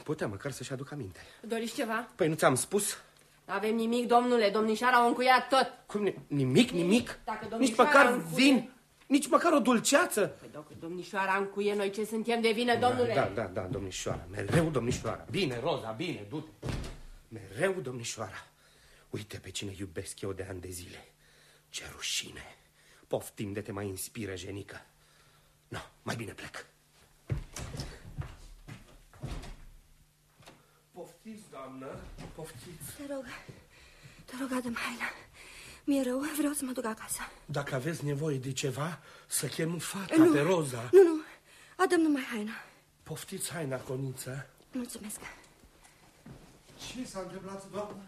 Putea măcar să-și aduc aminte. Doriți ceva? Păi nu ți-am spus? Avem nimic, domnule, domnișoara au încuiat tot. Cum, ni- nimic, nimic? Dacă Nici domnișoara măcar încuie- vin? Nici măcar o dulceață? Păi dacă domnișoara încuie, noi ce suntem de vină, domnule? Da, da, da, domnișoara. Mereu domnișoara. Bine, Roza, bine, du-te. Mereu domnișoara. Uite pe cine iubesc eu de ani de zile. Ce rușine. Poftim de te mai inspiră, jenică. No, mai bine plec. Poftiți, doamnă, poftiți. Te rog, te rog, adă haina. Mi-e rău, vreau să mă duc acasă. Dacă aveți nevoie de ceva, să chem fata Nu. pe Roza. Nu, nu, adă numai haina. Poftiți haina, coniță. Mulțumesc. Ce s-a întâmplat, doamnă?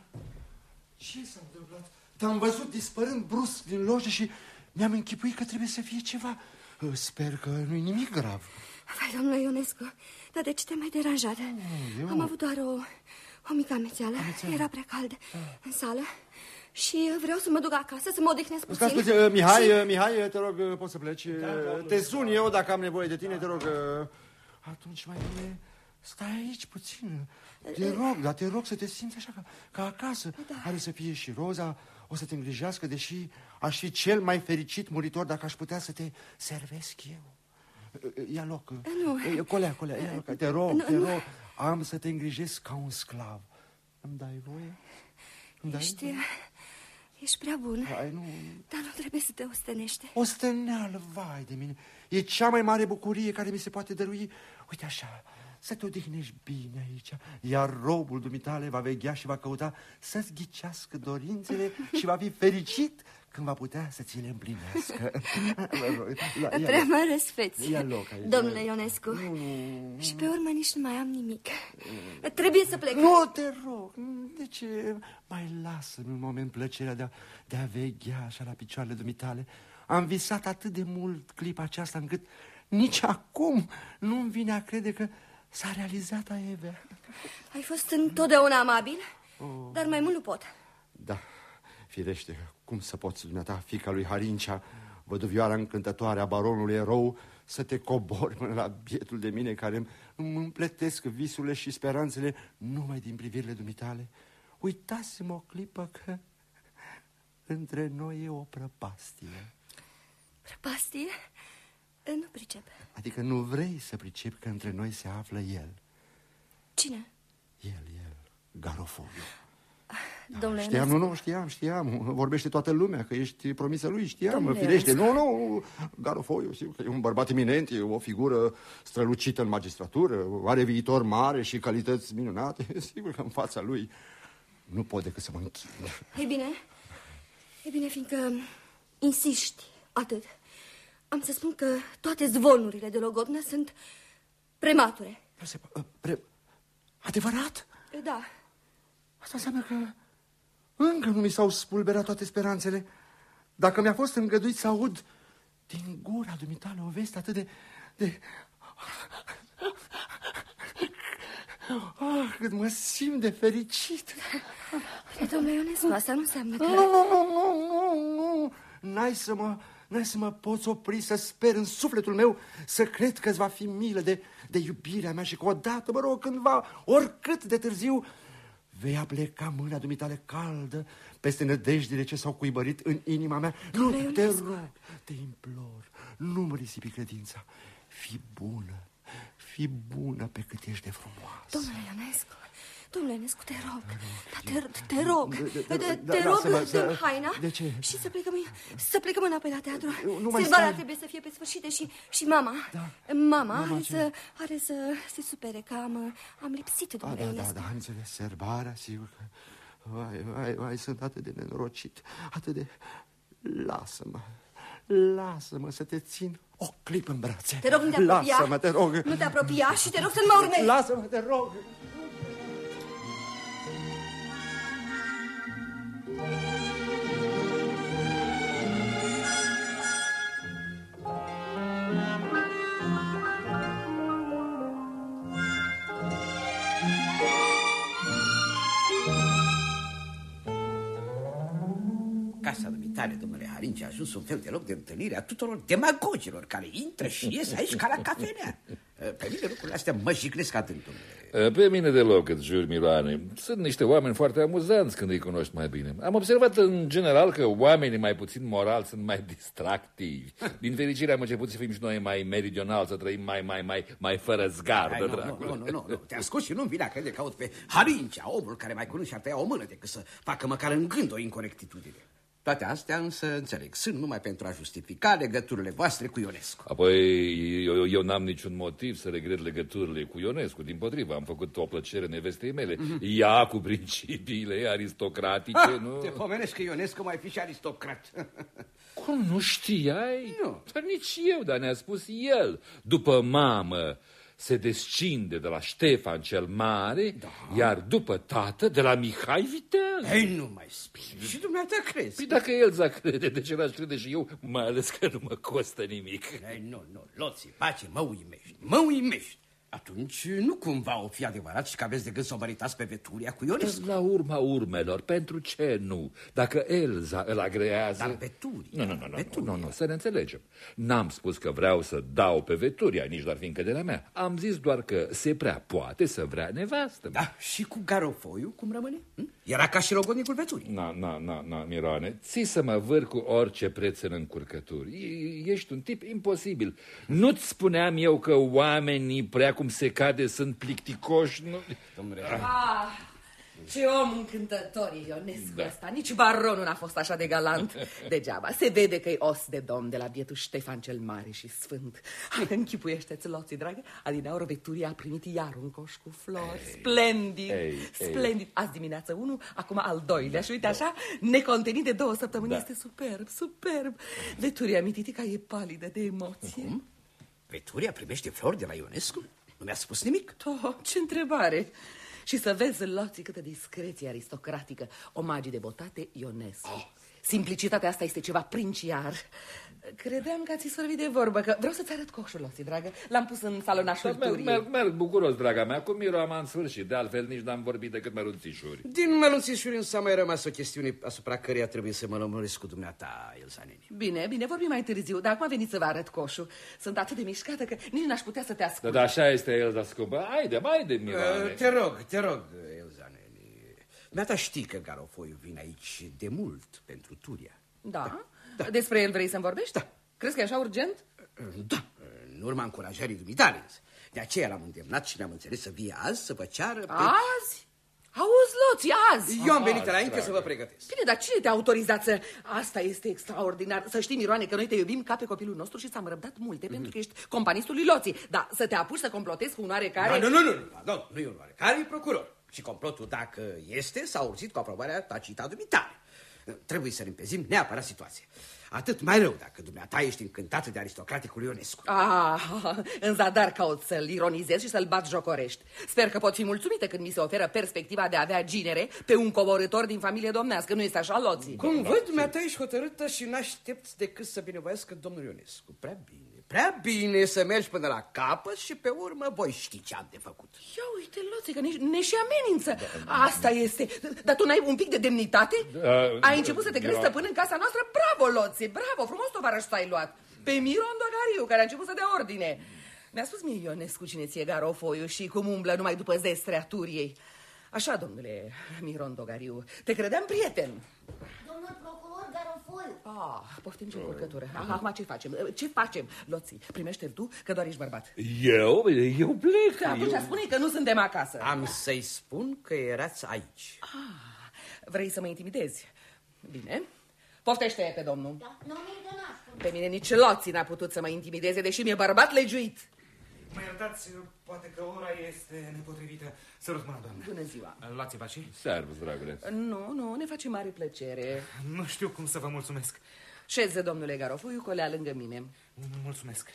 Ce s-a întâmplat? Te-am văzut dispărând brusc din lojă și mi-am închipuit că trebuie să fie ceva. Uh, Sper că nu-i nimic grav. Vai, domnule Ionescu, dar de ce te mai deranjat? eu- Am avut doar o, o mică amețeală. Amețeală. Era prea cald în sală și vreau să mă duc acasă, să mă odihnesc puțin. Stați puțin, uh, Mihai, și... uh, Mihai, te rog, uh, poți să pleci. Uh, te sun eu dacă am nevoie de tine, te rog. uh, Atunci mai bine stai aici puțin. Te rog, dar te rog să te simți așa ca, ca acasă. Are să fie și Roza, o să te îngrijească, deși aș fi cel mai fericit muritor dacă aș putea să te servesc eu. Uh, Ia loc. uh, Nu. uh, Colea, colea, ia loc. Te rog, Nu, te nu. rog. Am să te îngrijesc ca un sclav. Îmi dai voie? Îmi dai Ești, voie? Ești prea bun, Hai, nu, dar nu trebuie să te ostenește. O stăneală, vai de mine. E cea mai mare bucurie care mi se poate dărui. Uite așa, să te odihnești bine aici, iar robul dumitale va veghea și va căuta să-ți ghicească dorințele și va fi fericit când va putea să ți le împlinească. [laughs] Vă rog, la- ia Prea loc. mă răsfeți. Ia loc aici. Domnule Ionescu. Și pe urmă nici nu mai am nimic. Trebuie să plec. Nu, te rog, de ce mai lasă-mi un moment plăcerea de a, de a veghea așa la picioarele dumitale? Am visat atât de mult clipa aceasta încât nici acum nu-mi vine a crede că s-a realizat a Evea. Ai fost întotdeauna amabil, Oh. dar mai mult nu pot. Da, firește, cum să poți, dumneata, fica lui Harincea, văduvioara încântătoare a baronului erou, să te cobori până la bietul de mine care îmi- îmi împletesc visurile și speranțele numai din privirile dumitale? Uitați-mă o clipă că între noi e o prăpastie. Prăpastie? Nu pricep. Adică nu vrei să pricepi că între noi se află el. Cine? El, el, Garofoiu. Domnule Știam, Ionescu. nu, nu, știam, știam. Vorbește toată lumea că ești promisă lui, știam, Domnule firește. Nu, Ionescu. nu, Garofoiu, sigur că e un bărbat eminent, e o figură strălucită în magistratură, are viitor mare și calități minunate. [laughs] Sigur că în fața lui nu pot decât să mă închin. Ei bine, e bine, fiindcă insiști atât. Am să spun că toate zvonurile de logodnă sunt premature. Pre... Adevărat? Da, Asta înseamnă că încă nu mi s-au spulberat toate speranțele. Dacă mi-a fost îngăduit să aud din gura dumitale o veste atât de... de... Ah, cât mă simt de fericit. Uite, domnule Ionescu, asta nu înseamnă că... Nu, nu, nu, nu, nu, nu. N-ai să mă... N-ai să mă poți opri să sper în sufletul meu să cred că îți va fi milă de, de iubirea mea și că odată, mă rog, cândva, oricât de târziu, vei apleca mâna dumitale caldă peste nădejdile ce s-au cuibărit în inima mea. Nu, Domnule te Ionescu. rog, te implor, nu mă risipi credința. Fii bună, fii bună pe cât ești de frumoasă. Domnule Ionescu, domnule Ionescu, te rog, da, te, te rog, De- de- te, de- te da, rog, lasă-mă să- dă haina De ce? și să plecăm, să plecăm înapoi la teatru. Nu mai Sărbarea stai. trebuie să fie pe sfârșit și, și mama, mama, are, ce? să, are să se supere că am, am lipsit, A, domnule da, da, Ionescu. da, am înțeles, sărbarea, sigur că... Vai, vai, vai, sunt atât de nenorocit, atât de... Lasă-mă, lasă-mă să te țin o clipă în brațe. Te rog, nu te apropia. Lasă-mă, te rog. Nu te apropia și te rog să nu mă urmezi. Lasă-mă, te rog. Casa dumitale, domnule Harinci, a ajuns un fel de loc de întâlnire a tuturor demagogilor care intră și ies aici ca la cafenea. Pe mine lucrurile astea mă jignesc atât, domnule. Pe mine deloc, îți jur, Miloane. Sunt niște oameni foarte amuzanți când îi cunoști mai bine. Am observat în general că oamenii mai puțin morali sunt mai distractivi. Din fericire am început să fim și noi mai meridionali, să trăim mai, mai, mai, mai fără Hai, zgardă, nu, nu, dracule. nu, nu, nu, nu, te ascult și nu-mi vine a crede că aud pe Harincea, omul care mai curând și-ar tăia o mână decât să facă măcar în gând o incorectitudine. Toate astea însă, înțeleg, sunt numai pentru a justifica legăturile voastre cu Ionescu. Apoi, eu, eu n-am niciun motiv să regret legăturile cu Ionescu. Din potrivă, am făcut o plăcere nevestei mele. Ea cu principiile ei aristocratice, Ah, nu? Te pomenești că Ionescu mai fi și aristocrat. [laughs] Cum, nu știai? Nu. Dar nici eu, dar ne-a spus el. După mamă se descinde de la Ștefan cel Mare, da. iar după tată de la Mihai Vitel. Ei, nu mai spui. Și dumneata crezi. Păi dacă el za crede, de ce n-aș crede și eu, mai ales că nu mă costă nimic. Ei, nu, nu, loții, pace, mă uimești, mă uimești. Atunci nu cumva o fi adevărat și că aveți de gând să o măritați pe Veturia cu Ionescu? La urma urmelor, pentru ce nu? Dacă Elza îl agrează... Dar Veturia... Nu, nu, nu, nu, nu, nu, să ne înțelegem. N-am spus că vreau să dau pe Veturia, nici doar fiindcă de la mea. Am zis doar că se prea poate să vrea nevastă. Da, și cu Garofoiu cum rămâne? Hm? Era ca și logodnicul Veturii. Na, na, na, na, Miroane, ții să mă vâr cu orice preț în încurcături. E- Ești un tip imposibil. Nu-ți spuneam eu că oamenii, prea cum se cade, sunt plicticoși? Nu... Domnule, Ah, ce om încântător e Ionescu Da. ăsta. Nici baronul n-a fost așa de galant. Degeaba. Se vede că e os de domn de la bietul Ștefan cel Mare și Sfânt. Închipuiește-ți, loții, dragă, adineaură Veturia a primit iar un coș cu flori. Splendid, ei, ei. splendid. Azi dimineață unul, acum al doilea. Și uite așa, necontenit de două săptămâni, Da. este superb, superb. Veturia mititica e palidă de emoție. Veturia primește flori de la Ionescu? Nu mi-a spus nimic. Oh, ce întrebare! Și să vezi, Loții, câtă discreție aristocratică, omagii de botate Ionescu. Simplicitatea asta este ceva princiar. Credeam că ți sorbit de vorbă, că vreau să-ți arăt coșul, Loții, dragă. L-am pus în salonașul Merg, turii. merg, merg bucuros, draga mea, cu Miro am în sfârșit. De altfel nici n-am vorbit decât mărunțișuri. Din mălunțișuri însă a mai rămas o chestiune asupra căreia trebuie să mă lămuresc cu dumneata, Elsaneni. Bine, bine, vorbim mai târziu, dar acum veniți să vă arăt coșul. Sunt atât de mișcată că nici n-aș putea să te Da, ascult. da, așa este Elza scumpă. Haide, haide, Miroane. Uh, te rog, te rog, Elsaneni. Dumneata știi că Garofoiu vine aici de mult pentru Turia. Da? Despre el vrei să-mi vorbești? Da. Crezi că e așa urgent? Da, în urma încurajării dumitale însă. De aceea l-am îndemnat și ne-am înțeles să vie azi să vă ceară pe... Azi? Auzi, Loții, azi! Eu am venit înainte să vă pregătesc. Bine, dar cine te-a autorizat să... Asta este extraordinar. Să știi, Miroane, că noi te iubim ca pe copilul nostru și ți-am răbdat multe pentru că ești companistul lui Loții. Dar să te apuci să complotezi cu un oarecare... Da, nu, nu, nu, nu, nu, nu e un oarecare, e procuror. Și complotul, dacă este, s-a urzit cu aprobarea tacită a dumitale. Trebuie să limpezim neapărat situația. Atât mai rău dacă dumneata ești încântată de aristocraticul Ionescu. Ah, [laughs] în zadar caut să-l ironizez și să-l bat jocorești. Sper că pot fi mulțumită când mi se oferă perspectiva de a avea ginere pe un coborător din familie domnească. Nu este așa, Loții? Cum văd, dumneata ești hotărâtă și n-aștept decât să binevoiască domnul Ionescu. Prea bine, prea bine să mergi până la capăt și pe urmă voi ști ce am de făcut. Ia uite, Loții, că ne, ne și amenință. Asta este. Dar tu n-ai un pic de demnitate? Da, ai început să te crezi da. stăpân în casa noastră? Bravo, Loții, bravo, frumos tovarăș s-ai luat. Pe Miron Dogariu, care a început să dea ordine. Mi-a spus mie Ionescu cine ție garofoiu și cum umblă numai după zestrea turiei. Așa, domnule Miron Dogariu, te credeam prieten. Domnul procuror Garofoiu. Ah, poftim ce încurcătură. Acum ce facem? Ce facem? Loții, primește-l tu, că doar ești bărbat. Eu? Eu plec. Că atunci spune că nu suntem acasă. Am să-i spun că erați aici. Vrei să mă intimidezi? Bine. Poftește pe domnul. Da, nu mi-e de nașul. Pe mine nici loții n-a putut să mă intimideze, deși mi-e bărbat legiuit. Mă iertați, poate că ora este nepotrivită. Sărut mâna, doamnă. Bună ziua. Luați-vă și? Servus, dragule. Nu, nu, ne face mare plăcere. Nu știu cum să vă mulțumesc. Șeze, domnule Garofoiu, colea lângă mine. Mulțumesc.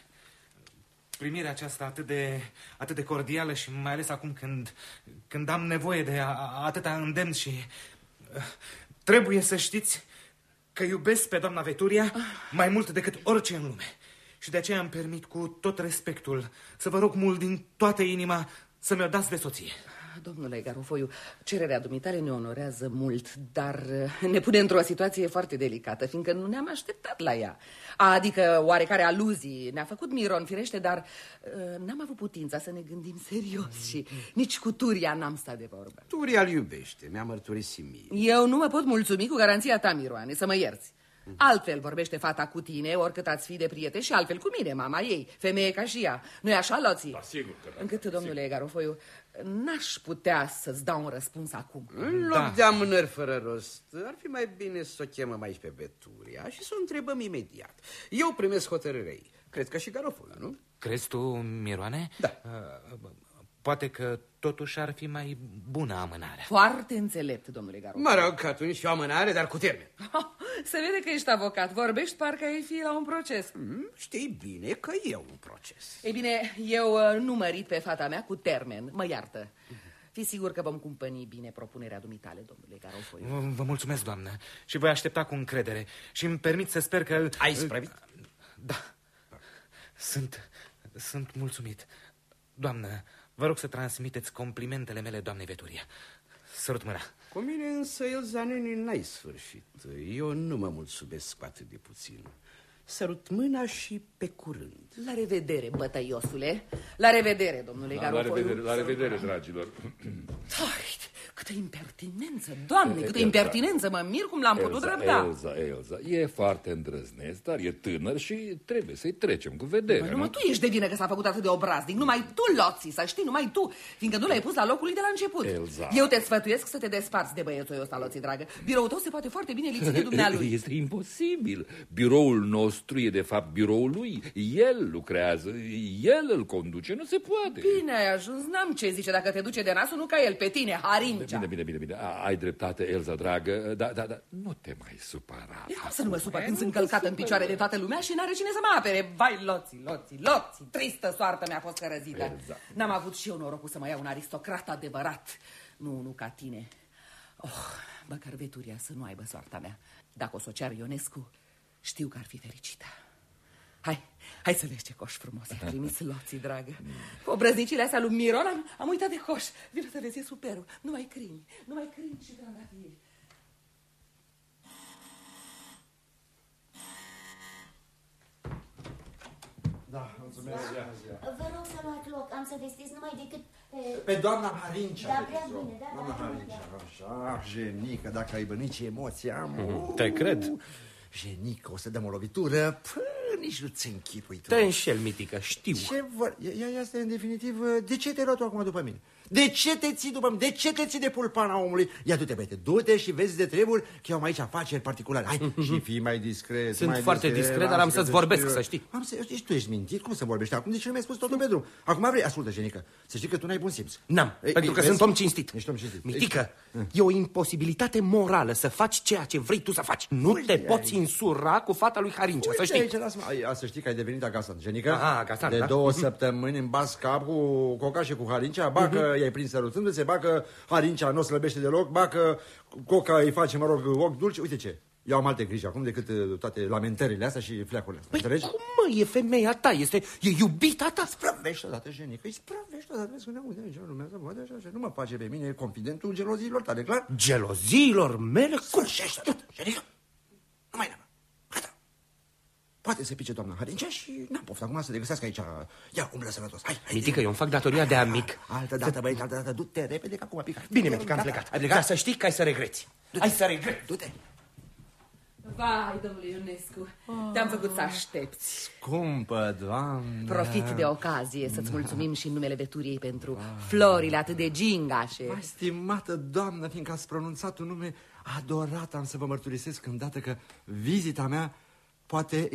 Primirea aceasta atât de, atât de cordială și mai ales acum când, când am nevoie de a, a, atâta îndemn și... uh, Trebuie să știți că iubesc pe doamna Veturia mai mult decât orice în lume. Și de aceea îmi permit cu tot respectul să vă rog mult din toată inima să mi-o dați de soție. Domnule Garofoiu, cererea dumitale ne onorează mult, dar uh, ne pune într-o situație foarte delicată, fiindcă nu ne-am așteptat la ea. Adică oarecare aluzii ne-a făcut Miron, firește, dar uh, n-am avut putința să ne gândim serios și nici cu Turia n-am stat de vorbă. Turia îl iubește, mi-a mărturisit mie. Eu nu mă pot mulțumi cu garanția ta, Miroane, să mă ierți. Altfel vorbește fata cu tine, oricât ați fi de priete, și altfel cu mine, mama ei, femeie ca și ea. Nu-i așa, Loții? Da, sigur că da. Încât, domnule Garofoiu, n-aș putea să-ți dau un răspuns acum. În loc Da. de amânări fără rost, ar fi mai bine să o chemăm aici pe Veturia și să o întrebăm imediat. Eu primesc hotărârea ei. Cred că și Garoful, nu? Crezi tu, Miroane? Da. Uh, Poate că totuși ar fi mai bună amânarea. Foarte înțelept, domnule Garofoiu. Mă rog, că atunci și o amânare, dar cu termen. [laughs] Se vede că ești avocat. Vorbești parcă ai fi la un proces. Hmm, Știi bine că e un proces. Ei bine, eu uh, nu mărit pe fata mea cu termen. Mă iartă. Fii sigur că vom cumpăni bine propunerea dumitale, domnule Garofoiu. Vă mulțumesc, doamnă, și voi aștepta cu încredere. Și îmi permit să sper că... Ai spravit? Da. Sunt, sunt mulțumit. Doamnă, vă rog să transmiteți complimentele mele doamnei Veturia. Sărut mâna. Cu mine însă, Elza, nene, n-ai sfârșit. Eu nu mă mulțumesc cu atât de puțin. Sărut mâna și pe curând. La revedere, bătăiosule. La revedere, domnule Da, la Garofoiu. revedere, la revedere, dragilor. Hai, câtă impertinență, doamne, câtă Elza. impertinență, mă mir cum l-am putut Elza, răbda. Elza, Elza, e foarte îndrăzneț, dar e tânăr și trebuie să-i trecem cu vedere, Bă, nu? numai tu ești de vină că s-a făcut atât de obraznic, numai tu, Loții, să știi, numai tu, fiindcă nu l-ai pus la locul lui de la început. Elza. Eu te sfătuiesc să te desparți de băiețul ăsta, Loții, dragă. Biroul tău se poate foarte bine lipsi de [laughs] dumnealui. Este imposibil. Biroul nostru e de fapt biroul lui. El lucrează, el îl conduce, nu se poate. Bine ai ajuns, n-am ce zice dacă te duce de nasul, nu ca el, pe tine, Harincea. Bine, bine, bine, bine. A, ai dreptate, Elza, dragă, dar da, da, nu te mai supăra. E cum să nu mă supăr când sunt călcată în picioare de toată lumea și n-are cine să mă apere? Vai, loții, loții, loții, tristă soartă mi-a fost cărăzită. Exact. N-am avut și eu norocul să mă iau un aristocrat adevărat. Nu, nu ca tine. Oh, măcar Veturia să nu aibă soarta mea. Dacă o să o ceară Ionescu, știu că ar fi fericită. Hai, hai să vezi ce coș frumos ai [laughs] trimis loții, dragă. Cu obrăznicile astea lui Miron am, am uitat de coș. Vino să vezi, e superb. Nu mai crimi, nu mai crimi și trandafiri. Da, mulțumesc. Vă rog să luați loc, am să vestiți numai decât pe... Pe doamna Harincea. Da, vedeți, prea rog. bine, da, Doamna da, Harincea, așa, jenică, dacă ai bănit ce emoții am. Mhm, te cred. Jenică, o să dăm o lovitură, pă, nici nu-ți închipui tu. Te înșel, mitică, știu. Ce vor... Ia, ia, asta e în definitiv, de ce te-ai luat tu acum după mine? De ce te ții după mine? De ce te ții de pulpana omului? Ia du-te, băiete, du-te și vezi de treburi că eu am aici afaceri particulare. Hai, și fii mai discret, Sunt mai foarte discret, dar lasă am că să-ți te vorbesc, știu eu. să știi. Am să, deci tu ești mintit, cum să vorbești acum? De ce nu mi-ai spus totul pe drum? Acum vrei, ascultă, Jenică, să știi că tu n-ai bun simț. N-am, Ei, pentru că vezi? sunt om cinstit. Ești om cinstit. Mitică, e o imposibilitate morală să faci ceea ce vrei tu să faci. Nu te Uite poți aici. însura cu fata lui Harincea, să Uite știi. aici, lasă-mă. Ai, a, să știi că ai devenit agasan, Jenică. Aha, agasan, De da. două săptămâni în bas cap cu Coca și cu Harincea. Ba că i-ai prins sărutându-se, ba că Harincea nu o slăbește deloc, ba că Coca îi face, mă rog, ochi dulci. Uite ce, eu am alte griji acum decât uh, toate lamentările astea și fleacurile astea. Păi Înțelegi? cum mă, e femeia ta, este, e iubita ta. Sprăvești odată, Jenică, îi sprăvești odată. Vezi că ne uite aici, lumea să vadă așa, așa. Nu mă face pe mine confidentul gelozilor tale, clar? Geloziilor mele? Sfârșește odată, Jenică. Nu mai n-am. Gata. Poate să pice doamna Harincea și n-am poftă acum să te găsească aici. Ia, umblă sănătos. Hai, hai. Mitică, eu îmi fac datoria de amic. Altă dată, băieți, altă dată, du-te repede, că acum a picat. Bine, Mitică, am Gata, plecat. Ai Dar plecat? să știi că ai să regreți. Ai să regreți. Du-te. Vai, domnule Ionescu, te-am făcut să aștepți. Scumpă, doamne. Profit de ocazie să-ți mulțumim și în numele Veturiei pentru florile atât de gingașe. Mai stimată doamnă, fiindcă ați pronunțat un nume adorat, am să vă mărturisesc îndată că vizita mea, poate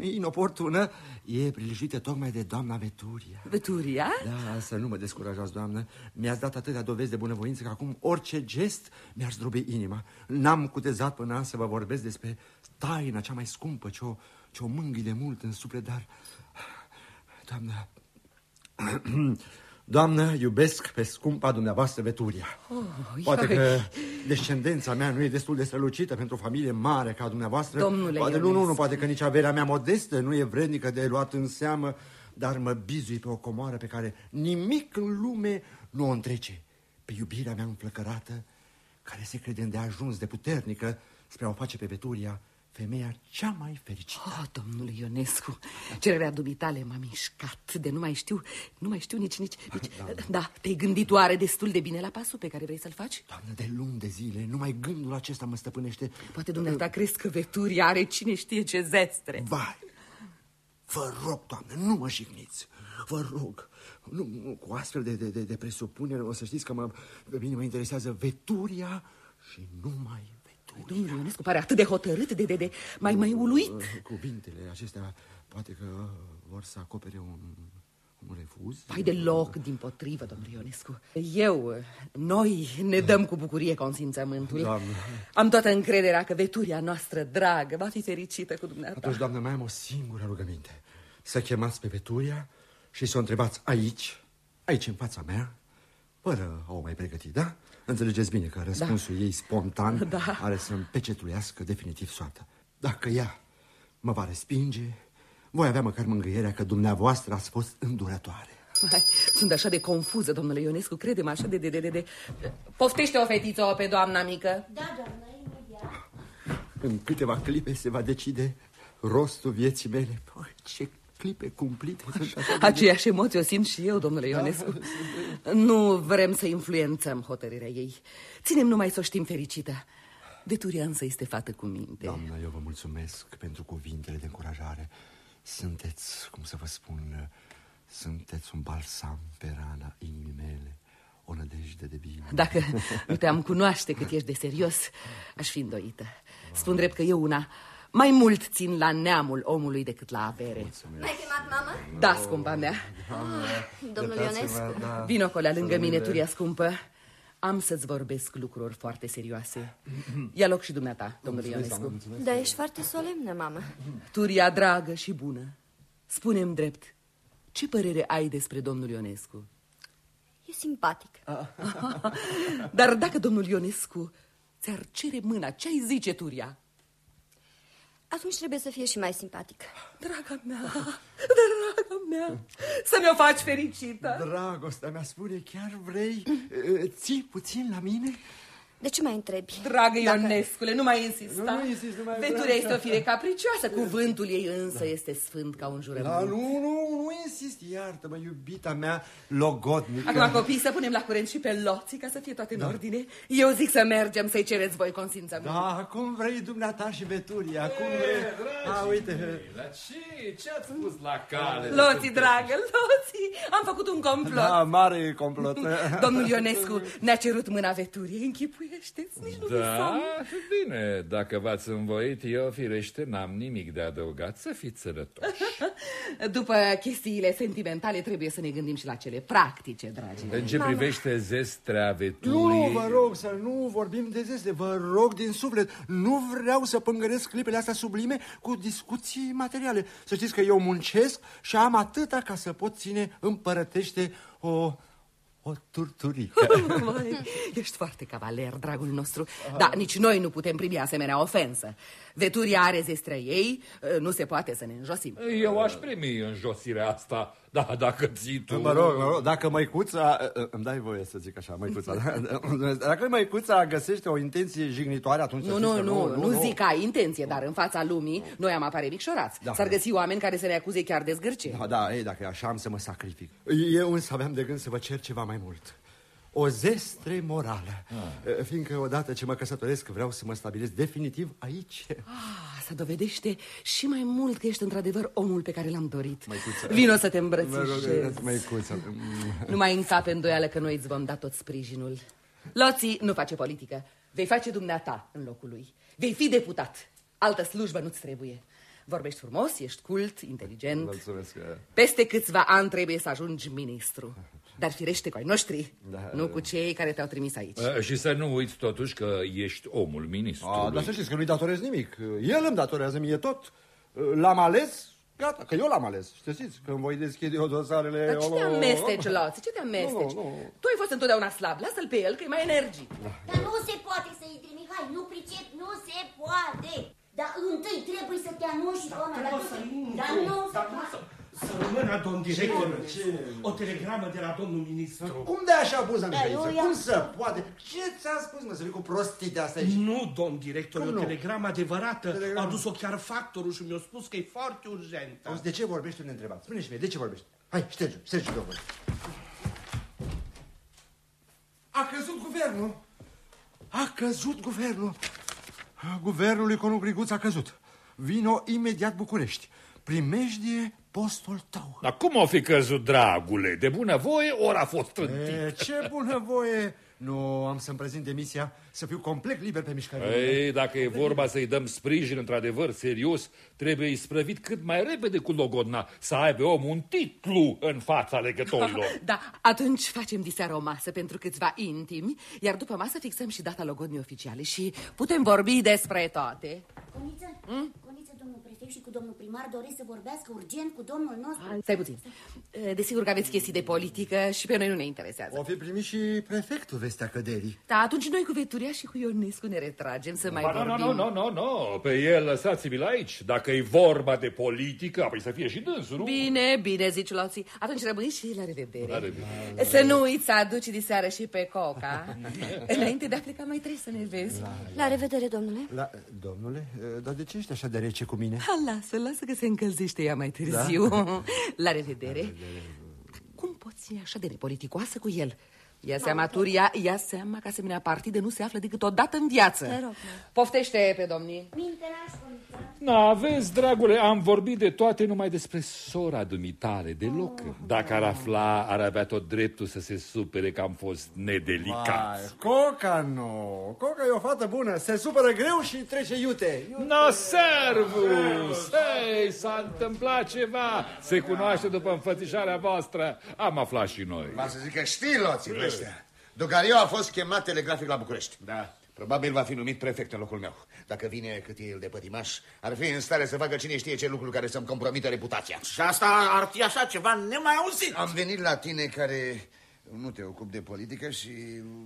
inoportună, e prilijuită tocmai de doamna Veturia. Veturia? Da, să nu mă descurajați, doamnă. Mi-ați dat atâtea dovezi de bunăvoință că acum orice gest mi-ar zdrobi inima. N-am cutezat până azi să vă vorbesc despre taina cea mai scumpă, ce o, ce o mângâi de mult în suflet, dar... Doamnă... [clears throat] Doamnă, iubesc pe scumpa dumneavoastră Veturia. Oh, Poate ioi. că descendența mea nu e destul de strălucită pentru o familie mare ca dumneavoastră. Domnule Poate nu, nu, nu, Ionescu. poate că nici averea mea modestă nu e vrednică de luat în seamă, dar mă bizui pe o comoară pe care nimic în lume nu o întrece. Pe iubirea mea înflăcărată, care se crede îndeajuns de puternică spre a o face pe Veturia femeia cea mai fericită. Oh, domnule Ionescu, cererea dumitale m-a mișcat de nu mai știu, nu mai știu nici, nici, nici. Da, da te-ai gândit oare destul de bine la pasul pe care vrei să-l faci? Doamnă, de luni de zile, numai gândul acesta mă stăpânește. Poate dumneata crezi că Veturia are cine știe ce zestre. Vai, vă rog, doamne, nu mă jigniți. Vă rog, nu, nu, cu astfel de, de, de, de presupunere o să știți că mă, pe mine mă interesează Veturia și numai Veturia. Domnule Ionescu pare atât de hotărât, de, de, de mai, mai uluit. Cuvintele acestea poate că vor să acopere un, un refuz. Vai deloc, din potrivă, domnule Ionescu. Eu, noi ne dăm cu bucurie consimțământul. Doamnă. Am toată încrederea că veturia noastră dragă va fi fericită cu dumneata. Atunci, doamnă, mai am o singură rugăminte. Să chemați pe Veturia și să o întrebați aici, aici în fața mea, fără a o mai pregăti, da? Înțelegeți bine că răspunsul ei spontan [laughs] Da. are să-mi pecetuiască definitiv soarta. Dacă ea mă va respinge, voi avea măcar mângâierea că dumneavoastră ați fost îndurătoare. Hai, sunt așa de confuză, domnule Ionescu, crede-mă, așa de, de, de, de, de... Poftește o fetiță pe doamna mică. Da, doamnă, imediat. În câteva clipe se va decide rostul vieții mele. Păi, ce clipe cumplite sunt așa de... Aceeași emoție o simt și eu, domnule Ionescu. Nu vrem să influențăm hotărârea ei. Ținem numai să o știm fericită. Veturia însă este fată cu minte. Doamna, eu vă mulțumesc pentru cuvintele de încurajare. Sunteți, cum să vă spun, sunteți un balsam pe rana inimii mele, o nădejde de bine. Dacă nu te-am cunoaște cât ești de serios, aș fi îndoită. Spun drept că eu una mai mult țin la neamul omului decât la avere. M-ai chemat, mamă? Da, scumpa mea. Ah, domnul Ionescu. Da. Vino colea lângă mine, Turia scumpă. Am să-ți vorbesc lucruri foarte serioase. Ia loc și dumneata, domnule Ionescu. Da, ești foarte solemnă, mamă. Turia dragă și bună, spune-mi drept, ce părere ai despre domnul Ionescu? E simpatic. [laughs] Dar dacă domnul Ionescu ți-ar cere mâna, ce-ai zice, Turia? Atunci trebuie să fie și mai simpatic. Draga mea, draga mea, să mi-o faci fericită. Dragostea mea, spune, chiar vrei? uh, Ții puțin la mine? De ce mai întrebi? Dragă Dacă- Ionescule, nu mai insista. Nu insist, nu mai vreau. Veturia este o fire capricioasă, cuvântul ei însă este sfânt ca un jurământ. Da, nu, nu, nu insist, iartă-mă, iubita mea logodnică. Acum, copii, să punem la curent și pe loții ca să fie toate în ordine. Eu zic să mergem să-i cereți voi consimțământ. Da, cum vrei dumneata și Veturia, cum vrei. A, uite, Dar ce? Ce ați pus la cale? Loții, dragă, loții, am făcut un complot. da, mare complot. [laughs] Domnul Ionescu ne-a cerut mâna Veturiei, închipuiește-ți, nici nu Da, visam. și bine, dacă v-ați învoit, eu firește n-am nimic de adăugat, să fiți sănătoși. [laughs] După chestiile sentimentale trebuie să ne gândim și la cele practice, dragi. În ce privește zestrea Nu, veturii... nu, vă rog să nu vorbim de zeste, vă rog din suflet. Nu vreau să pângăresc clipele astea sublime cu discuții materiale. Să știți că eu muncesc și am atâta ca să pot ține împărătește o, o turturică. [laughs] Vai, Ești foarte cavaler, dragul nostru. Da, nici noi nu putem primi asemenea ofensă. Veturia are zestrea ei, nu se poate să ne înjosim. Eu aș primi înjosirea asta, da, dacă ții tu... Mă rog, mă rog, dacă măicuța, îmi dai voie să zic așa, măicuța, [laughs] da? dacă măicuța găsește o intenție jignitoare, atunci să Nu, știți nu, că nu, nu, nu zic că ai intenție, dar în fața lumii noi am apare micșorați Da. S-ar găsi oameni care să ne acuze chiar de zgârce Da, da, ei, dacă e așa am să mă sacrific. Eu însă aveam de gând să vă cer ceva mai mult. O zestre morală. Ah. Fiindcă odată ce mă căsătoresc vreau să mă stabilesc definitiv aici. ah, Se dovedește și mai mult că ești într-adevăr omul pe care l-am dorit Măicuță. Vino să te Mă rog, îmbrățișezi măicuță. Nu mai încape îndoială că noi îți vom da tot sprijinul. Loții nu face politică. Vei face dumneata în locul lui. Vei fi deputat. Altă slujbă nu-ți trebuie. Vorbești frumos, ești cult, inteligent. Mulțumesc. că- Peste câțiva ani trebuie să ajungi ministru. Dar firește cu ai noștri, Da. nu cu cei care te-au trimis aici. Uh, Și să nu uiți totuși că ești omul ministrului. A, dar să știți că nu-i datorez nimic. El îmi datorează mie tot. L-am ales, gata, că eu l-am ales. Știți, când voi deschide eu dosarele... Dar ce te amesteci, Loții? Ce te amesteci? Nu, nu. Tu ai fost întotdeauna slab. Lasă-l pe el, că e mai energic. Dar nu se poate să intri, Mihai, nu pricep, nu se poate. Dar întâi trebuie să te anunți și doamna. Dar nu se... Dar nu se poate. Să rămână, domn director, o telegramă de la domnul ministru. Cum de așa abuză, Da, Mihaiță? eu i-am- Cum să poate? Ce ți-a spus, mă, să vii cu prostii de astea aici? Nu, domn director, e Cum o nu? telegramă adevărată. Telegramă. A adus-o chiar factorul și mi-a spus că e foarte urgentă. Auzi, de ce vorbești un întrebat? Spune și mie, de ce vorbești? Hai, șterge, șterge două. A căzut guvernul. A căzut guvernul. Guvernul lui Conu Griguț a căzut. Vino imediat București. Primejdie postul tău. Dar cum o fi căzut, dragule? De bună voie, ori a fost trântit? E, ce bunăvoie! Nu, am să-mi prezint demisia, să fiu complet liber pe mișcare. Ei, dacă e vorba să-i dăm sprijin într-adevăr serios, trebuie isprăvit cât mai repede cu logodna, să aibă omul un titlu în fața legătorilor. [laughs] Da, atunci facem diseară o masă pentru câțiva intimi, iar după masă fixăm și data logodnii oficiale și putem vorbi despre toate. Coniță, Coniță, domnul prefect și cu domnul primar doresc să vorbească urgent cu domnul nostru. Stai puțin. Desigur că aveți chestii de politică și pe noi nu ne interesează. O fi primit și prefectul vestea căderii. Da, atunci noi cu Veturia și cu Ionescu ne retragem să mai Ba, nu, vorbim. nu, nu, nu, nu, pe el lăsați-mi-l aici. Dacă e vorba de politică, apoi să fie și dânsul, nu? Bine, bine, zici Loții. Atunci rămâi și la revedere. La revedere. Să nu uiți să aduci diseară și pe Coca. [laughs] Înainte de a pleca mai trebuie să ne vezi. La revedere, domnule. La, domnule, dar de ce ești așa de rece cu mine? Ha, lasă, lasă că se încălzește ea mai târziu. Da? [laughs] La revedere. Cum poți fi așa de nepoliticoasă cu el? Ia seama, Turia, ia seama că asemenea partide nu se află decât o dată în viață. Te rog, Poftește pe domnii. Minte naș, Na, vezi, dragule, am vorbit de toate numai despre sora dumitare, deloc. Dacă ar afla, ar avea tot dreptul să se supere că am fost nedelicat. Coca nu. Coca e o fată bună. Se supără greu și trece iute. No, servus! Hei, s-a întâmplat ceva. Se cunoaște după înfățișarea voastră. Am aflat și noi. Va să zic că știi loții pe ăștia. Dogariu a fost chemat telegrafic la București. Da. Probabil va fi numit prefect în locul meu. Dacă vine cât e el de pătimaș, ar fi în stare să facă cine știe ce lucru care să-mi compromită reputația. Și asta ar fi așa ceva nemai auzit. Am venit la tine care nu te ocupi de politică și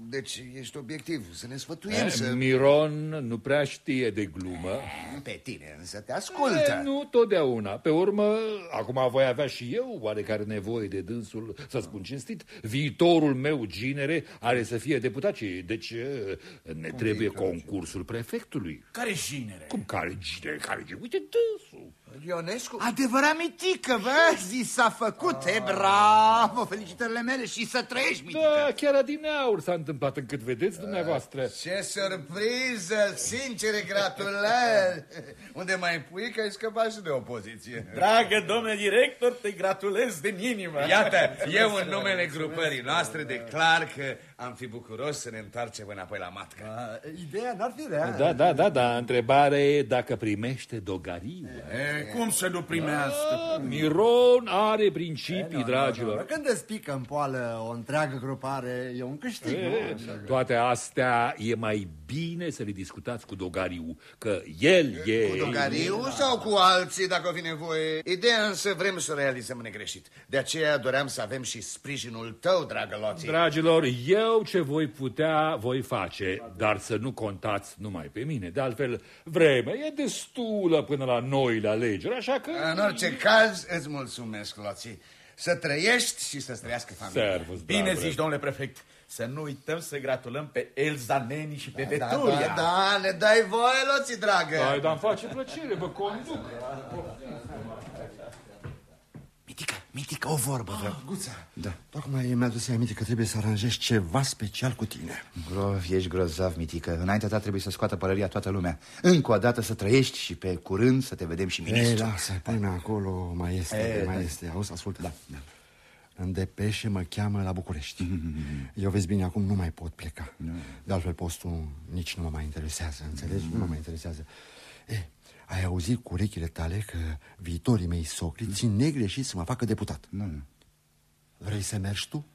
deci ești obiectiv să ne sfătuim Eh, să... Miron nu prea știe de glumă. Pe tine însă te ascultă. E, nu totdeauna. Pe urmă, acum voi avea și eu oarecare nevoie de dânsul, să spun cinstit. Viitorul meu ginere are să fie deputat și deci e, ne trebuie concursul prefectului. Care jinere? Cum care ginere? Care ginere? Uite dânsul. Ionescu? Adevărat, mitică, bă, zi s-a făcut, e bravo, felicitările mele și să trăiești, mitică. Da, chiar adineauri s-a întâmplat încât vedeți dumneavoastră. Ce surpriză, sincere gratulări! [laughs] Unde mai pui că ai scăpat și de opoziție? Dragă domnule director, te gratulez din inimă. Iată, eu în numele grupării noastre declar că am fi bucuros să ne întoarcem înapoi la matcă. Ideea n-ar fi rea. Da, da, da, da. Întrebarea e dacă primește dogariu. E, cum să nu primească? Miron are principii, dragilor. Când îți pică în poală o întreagă grupare, e un câștig, E, nu? toate astea e mai bine să le discutați cu Dogariu, că el e... Cu Dogariu sau cu alții, dacă o fi nevoie. Ideea însă vrem să o realizăm negreșit. De aceea doream să avem și sprijinul tău, dragă Loții. Dragilor, eu ce voi putea, voi face, dar să nu contați numai pe mine. De altfel, vremea e destulă până la noile alegeri, așa că... În orice caz, îți mulțumesc, Loții. Să trăiești și să-ți trăiască familia. Servus, Bine dragule. zici, domnule prefect. Să nu uităm să gratulăm pe Elza Neni și pe Da, Veturia. da, da, ne dai voie, Loții, dragă. Hai, dar îmi face plăcere, vă conduc. Mitică, mitică, o vorbă vreau. Guța, da. tocmai mi-a dus aminte că trebuie să aranjezi ceva special cu tine. Grov, ești grozav, mitică. Înaintea ta trebuie să scoată pălăria toată lumea. Încă o dată să trăiești și pe curând să te vedem și Ei, ministru. lasă, până acolo mai este, E, mai da. este. Auzi, ascultă. Da, da. În depeșe mă cheamă la București. [laughs] Eu vezi bine, acum nu mai pot pleca. De altfel, postul nici nu mă mai interesează, înțelegi? Nu mă mai interesează. E, ai auzit cu urechile tale că viitorii mei socri țin negreșit să mă facă deputat. Nu, nu. Vrei să mergi tu?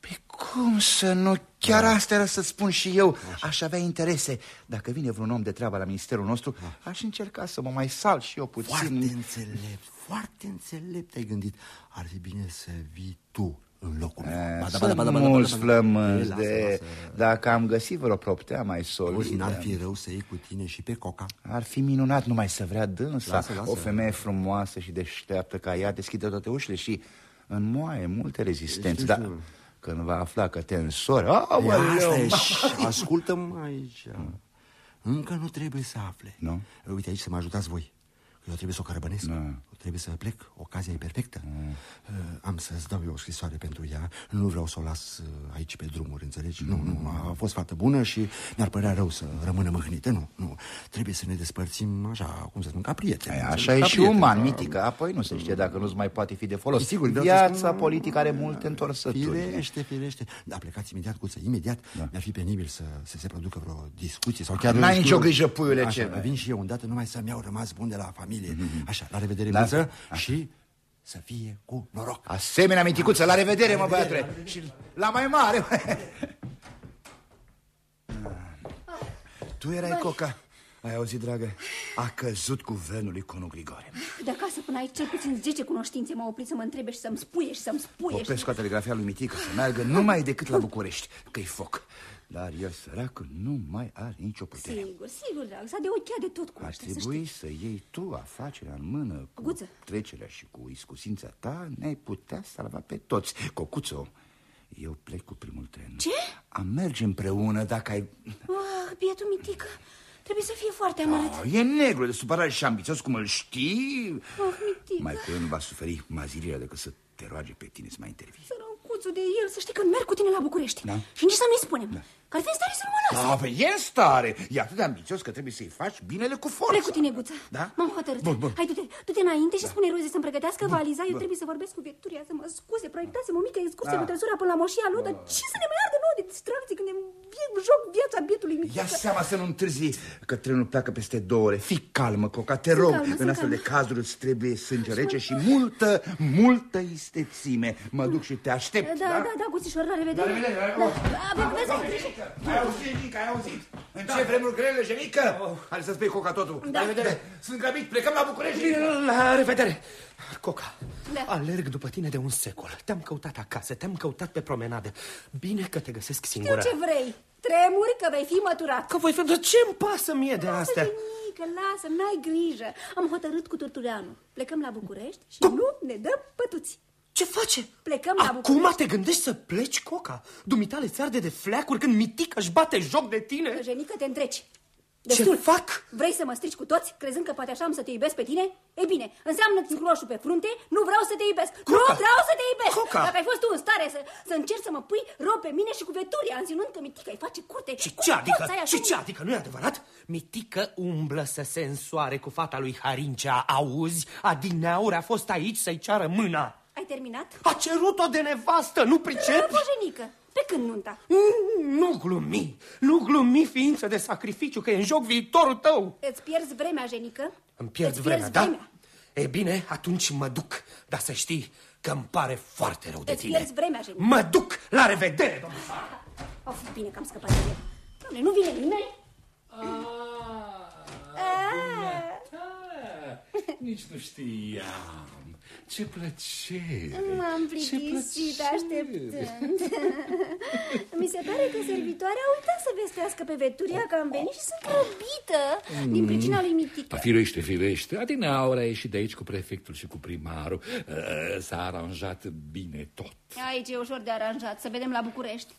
Pe cum să nu? Chiar asta era să spun și eu. Aș avea interese. Dacă vine vreun om de treabă la ministerul nostru, aș încerca să mă mai sal și eu puțin. Foarte înțelept, foarte înțelept ai gândit. Ar fi bine să vii tu în locul meu. Eh, Ba da, Sunt ba da, ba da, ba da, mulți ba da. flămânzi Lasă, de... lasă. Dacă am găsit vreo proptea mai Auzi, solidă... n-ar fi rău să iei cu tine și pe Coca? Ar fi minunat numai să vrea dânsa Lasă, lasă. O femeie frumoasă și deșteaptă ca ea Deschide toate ușile și înmoaie multe rezistențe Știu, Dar știu. când va afla că te însori E, Aoleu, asta e, ma- și ascultă-mă aici. Încă nu trebuie să afle. Nu? Uite aici să mă ajutați voi. Eu trebuie să o cărbănesc. Trebuie să plec. Ocazia e perfectă. Uh, Am să-ți dau eu o scrisoare pentru ea. Nu vreau să o las uh, aici pe drumuri, înțelegi? Nu, nu, a fost fată bună și mi-ar părea rău să rămână măhnită. Nu, nu. Trebuie să ne despărțim așa, cum să spun, ca prieteni. Ai, înțelegi? Așa e Ca și prieteni, uman, da. mitică Apoi nu se știe dacă nu-ți mai poate fi de folos Sigur, vreau să Viața spun- politică are multe întorsături Firește, firește. Da, plecați imediat, Guță, imediat. Da. Mi-ar fi penibil să, să se producă vreo discuție sau chiar... N-ai nu nicio grijă, puiule, Așa, ce- Vin și eu îndată numai să-mi iau rămas bun de la familie. Așa, la revedere, Da. Guță, și să fie cu noroc. Asemenea, miticuță, la revedere, mă băiatule Și la mai mare Tu erai Coca Ai auzit, dragă? A căzut guvernul lui Conu Grigore. De acasă până aici cel puțin 10 cunoștințe m-au oprit să mă întrebe și să-mi spuie și să-mi spuie. Popescu a telegrafia lui Mitică să meargă numai decât la București, că-i foc. Dar el, săracul, nu mai are nicio putere. Sigur, sigur, drag, s-a de ochiat de tot cu Ar asta, să trebui să iei tu afacerea în mână cu Guță. trecerea și cu iscusința ta, ne-ai putea salva pe toți. Cocuțo, eu plec cu primul tren. Ce? Am merge împreună dacă ai... Ah, bietul mitică, trebuie să fie foarte amărât. Oh, e negru de supărare și ambițios cum îl știi. Oh, mitică. Mai curând va suferi mazilirea decât să te roage pe tine să mai intervii. Sărăcuțul de el, să știi că merg cu tine la București. Da. Și nici să nu-i spunem. Da. Că ar fi în stare să nu mă lase. Da, pe e în stare. E atât de ambițios că trebuie să-i faci binele cu forță. Plec cu tine, Guță. Da? M-am hotărât. Bun, bun. Hai, du-te, du-te înainte și spune Roze să-mi pregătească valiza. Eu trebuie să vorbesc cu Victoria, să mă scuze. Proiectasem o mică excursie Da. cu trăsura până la moșia lui, dar ce să ne mai ardă nouă de distracții când îmi joc viața bietului mic? Ia seama să nu întârzi că trenul pleacă peste două ore. Fii calmă, Coca, te rog. calmă, în sunt astfel de calmă. cazuri îți trebuie sânge rece și multă, multă istețime. Mă duc și te aștept. Da, da, da, Guțișor, la revedere. La revedere, la Da, revedere. vezi, vezi, Ai auzit, Nica, ai auzit? În ce vremuri grele, Jenică? Hai să spui Coca totul. Da. La revedere. Sunt grăbit, plecăm la București. La revedere! Coca, Da. alerg după tine de un secol. Te-am căutat acasă, te-am căutat pe promenadă. Bine că te găsesc Știu singură. ce vrei. Tremuri că vei fi măturat. Că voi fi... De ce îmi pasă mie de astea? Mică, lasă, n-ai grijă. Am hotărât cu Turtureanu. Plecăm la București și nu ne dăm pătuți. Ce face? Plecăm la Acum București. te gândești să pleci, Coca? Dumitale ți arde de fleacuri când mitica își bate joc de tine? Jenică, te întreci. Ce fac? Vrei să mă strici cu toți, crezând că poate așa am să te iubesc pe tine? Ei bine, înseamnă roșu pe frunte, nu vreau să te iubesc. Nu vreau să te iubesc! Coca! Dacă ai fost tu în stare să, să încerci să mă pui rău pe mine și cu veturia, înținând că mitica îi face curte. Și cum ce adică? poți să ai Și așa ce un- adică? Nu e adevărat? Mitică umblă să se însoare cu fata lui Harincea. Auzi? Adineaur a fost aici să-i ceară mâna. Ai terminat? A cerut-o de nevastă, nu pricepi? Bojenică, pe când nunta? Mm, Nu glumi, nu glumi ființă de sacrificiu, că e în joc viitorul tău. Îți pierzi vremea, Jenică? Îmi pierzi Îți vremea, pierzi da? vremea. E bine, atunci mă duc, dar să știi că îmi pare foarte rău de Îți tine. pierzi vremea, Jenică. Mă duc, la revedere, domnule. Au fi bine că am scăpat de el. Doamne, nu vine nimeni? Nici nu știam. Ce plăcere! M-am Ce plictisit plăcere. așteptând. [laughs] Mi se pare că servitoarea a uitat să vestească pe Veturia că am venit și sunt grăbită din pricina lui Mitică. Pa, firește, firește. Adineaura a ieșit de aici cu prefectul și cu primarul. Uh, S-a aranjat bine tot. Aici e ușor de aranjat, să vedem la București.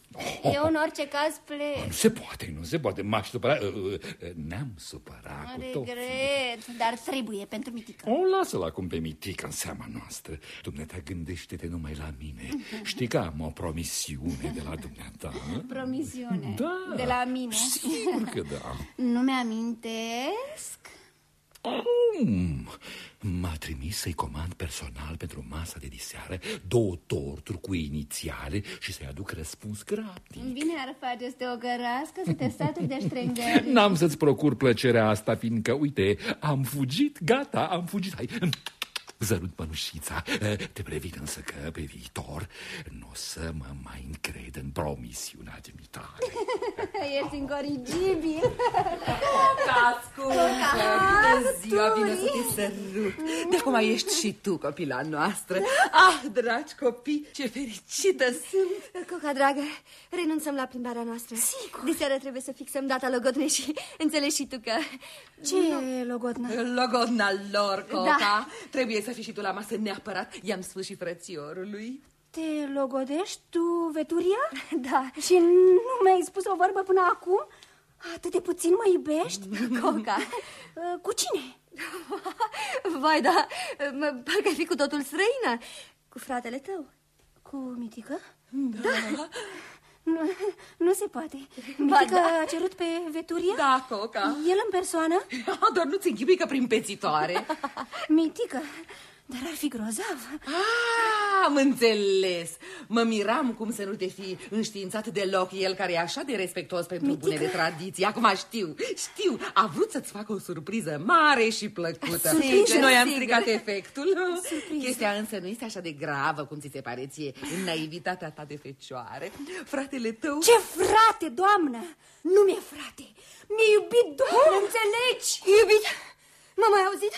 Eu în orice caz plec. Nu se poate, nu se poate. M-aș supăra. Uh, uh, Ne-am supărat cu tot. Regret, dar trebuie pentru Mitică. O lasă-l acum pe Mitica în seama noastră. Dumneata, gândește-te numai la mine. Știi că am o promisiune de la dumneata. [laughs] Promisiune. Da. De la mine. Sigur că da. [laughs] Nu mi-amintesc. Cum? M-a trimis să-i comand personal pentru masa de diseară două torturi cu inițiale și să-i aduc răspuns grabnic. Bine ar face să te ogărască, să te saturi de ștrengări. [laughs] N-am să-ți procur plăcerea asta, fiindcă, uite, am fugit, gata, am fugit. Hai, zărut mănușița. Te previn însă că pe viitor nu o să mă mai încred în promisiunea de mitare. [laughs] Ești incorrigibil. Ascultă, bună ziua, vine să te sărut. De acum ești și tu, copila noastră. Ah, dragi copii, ce fericită sunt. Coca, dragă, renunțăm la plimbarea noastră. Sigur. De seară trebuie să fixăm data logodnei și înțelegi și tu că... Ce logodnă? Logodna lor, Coca. Da. Trebuie să fii și tu la masă neapărat. I-am spus și frățiorului. Te logodești tu, Veturia? Da. Și nu mi-ai spus o vorbă până acum? Atât de puțin mă iubești? [laughs] Coca. Uh, Cu cine? [laughs] Vai, da, mă, parcă ai fi cu totul străină. Cu fratele tău. Cu Mitică? Da. Nu, nu se poate. Ba Mitică da. a cerut pe Veturia? Da, Coca. El în persoană? [laughs] Doar nu-ți închipui că prin pețitoare. Mitică, dar ar fi grozav. Ah, am înțeles. Mă miram cum să nu te fi înștiințat deloc el care e așa de respectuos pentru Mitică. bunele tradiții. Acum știu, știu, a vrut să-ți facă o surpriză mare și plăcută. Surpriză, și noi am sigur. stricat efectul. Surpriză. Chestia însă nu este așa de gravă cum ți se pare ție în naivitatea ta de fecioare. Fratele tău... Ce frate, doamnă! Nu mi-e frate! Mi-e iubit, doamnă, înțelegi? Iubit? M-am mai auzit?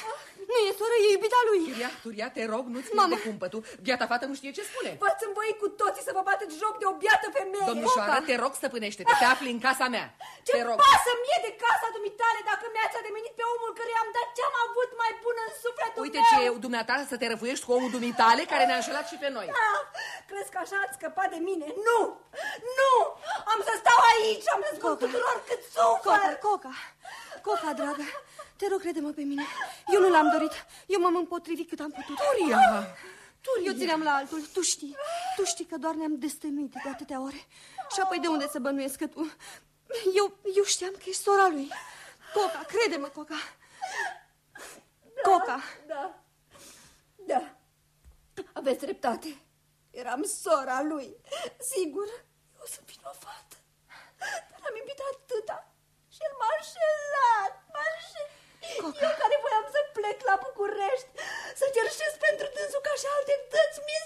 Nu e soră, e iubita lui. Turia, Turia, te rog, nu-ți Mama. de cumpătul. Biata fată nu știe ce spune. V-ați învoit cu toții să vă bateți joc de o biată femeie. Domnișoară, Opa! te rog, stăpânește-te, te afli în casa mea. Ce te rog. pasă mie de casa dumitale dacă mi-ați ademenit pe omul care am dat ce-am avut mai bun în sufletul Uite meu? ce e dumneata să te răfuiești cu omul dumitale care ne-a înșelat și pe noi. Ah, crezi că așa ați scăpat de mine? Nu! Nu! Am să stau aici, am să spun tuturor cât sufăr! Coca, Coca, Coca, dragă, te rog, crede-mă pe mine. Eu nu l-am dorit. Eu m-am împotrivit cât am putut. Turia! Eu țineam la altul. Tu știi. Tu știi că doar ne-am destăinuit de atâtea ore. Și apoi de unde să bănuiesc că tu... Eu, eu știam că ești sora lui. Coca, crede-mă, Coca. Coca. Da, da, aveți dreptate. Eram sora lui. Sigur, eu sunt vinovată. Dar am iubit atâta. Și el m-a înșelat, m-a înșelat. Eu care voiam să plec la București, să cerșesc pentru dânsul ca și alte dăți mie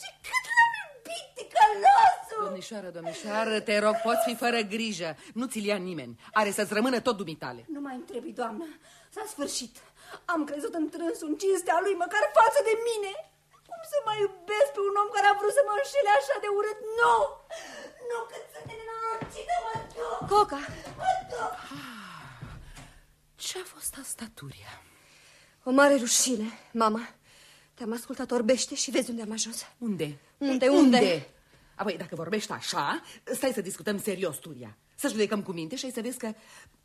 Și cât l-am iubit, ticălosul! Domnișoară, domnișoară, te rog, poți fi fără grijă. Nu ți-l ia nimeni. Are să-ți rămână tot dumitale. Nu mai întrebi, doamnă. S-a sfârșit. Am crezut în trânsul, în cinstea lui, măcar față de mine. Cum să mai iubesc pe un om care a vrut să mă înșele așa de urât? Nu! Nu, cât sunt de nenorocită, mă duc! Coca. Mă duc! Ce a fost asta, Turia? O mare rușine, mama. Te-am ascultat orbește și vezi unde am ajuns. Unde? Unde, unde? Unde? Apoi, dacă vorbești așa, stai să discutăm serios, Turia. Să judecăm cu minte și ai să vezi că,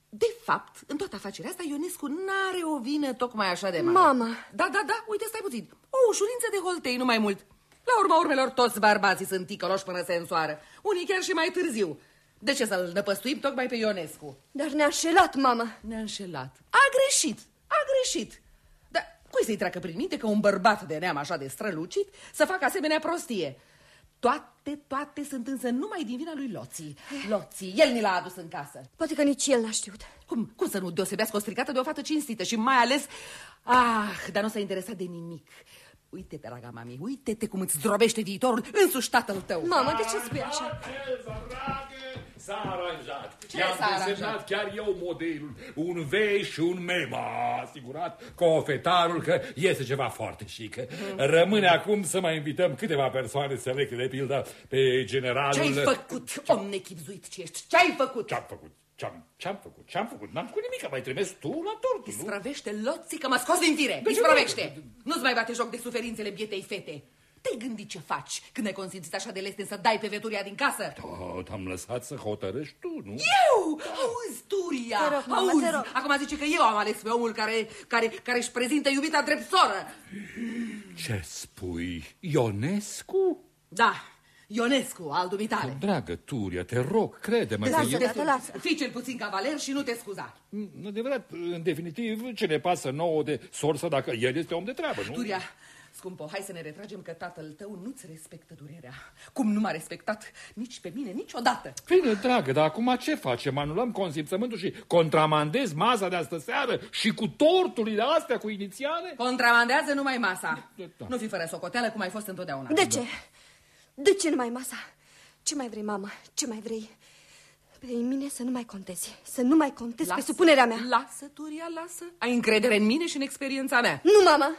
de fapt, în toată afacerea asta, Ionescu n-are o vină tocmai așa de mare. Mama. Da, da, da, uite, stai puțin. O ușurință de holtei, nu mai mult. La urma urmelor, toți bărbații sunt ticăloși până se însoară. Unii chiar și mai târziu. De ce să-l năpăstuim tocmai pe Ionescu? Dar ne-a înșelat, mama. Ne-a înșelat. A greșit, a greșit. Dar cui să-i treacă prin minte că un bărbat de neam așa de strălucit să facă asemenea prostie? Toate, toate sunt însă numai din vina lui Loții. Loții, el ni l-a adus în casă. Poate că nici el n-a știut. Cum, cum să nu deosebească o stricată de o fată cinstită și mai ales... Ah, dar nu s-a interesat de nimic. Uite-te, draga mami, uite-te cum îți zdrobește viitorul însuși tatăl tău. Mama, de ce spui așa? S-a aranjat. Ce I-am s-a aranjat? desemnat chiar eu modelul. Un V și un M. M-a asigurat cofetarul că iese ceva foarte chic. Rămâne acum să mai invităm câteva persoane selecte, de pildă, pe generalul... Ce-ai făcut, om nechipzuit ce ești? Ce-ai făcut? Ce-am făcut? Ce-am, ce-am făcut? Ce-am făcut? N-am făcut nimic, mai trimis tu la tortul, nu? Isprăvește loții că mă scos din fire. De ce Isprăvește. Nu-ți mai bate joc de suferințele bietei fete. Te-ai gândit ce faci când ai consimțit așa de lesne să dai pe veturia din casă? Oh, te-am lăsat să hotărăști tu, nu? Eu! Auzi, Turia! Te rog, mama, Auzi! te rog. Acum zice că eu am ales pe omul care, care, care își prezintă iubita drept soră. Ce spui? Ionescu? Da, Ionescu, al dumitale. Dragă Turia, te rog, crede-mă că Lasă, eu... tată, lasă. Fii cel puțin cavaler și nu te scuza. În adevărat, în definitiv, ce ne pasă nouă de sorsă dacă el este om de treabă, nu? Turia, scumpo, hai să ne retragem că tatăl tău nu-ți respectă durerea. Cum nu m-a respectat nici pe mine niciodată. Bine, dragă, dar acum ce facem? Anulăm consimțământul și contramandez masa de astă seară și cu torturile astea, cu inițiale? Contramandează numai masa. Da. Nu fi fără socoteală cum ai fost întotdeauna. De ce? De ce numai masa? Ce mai vrei, mama? Ce mai vrei? Pe mine să nu mai contezi. Să nu mai contezi pe supunerea mea. Lasă, Turia, lasă. Ai încredere în mine și în experiența mea. Nu, mama.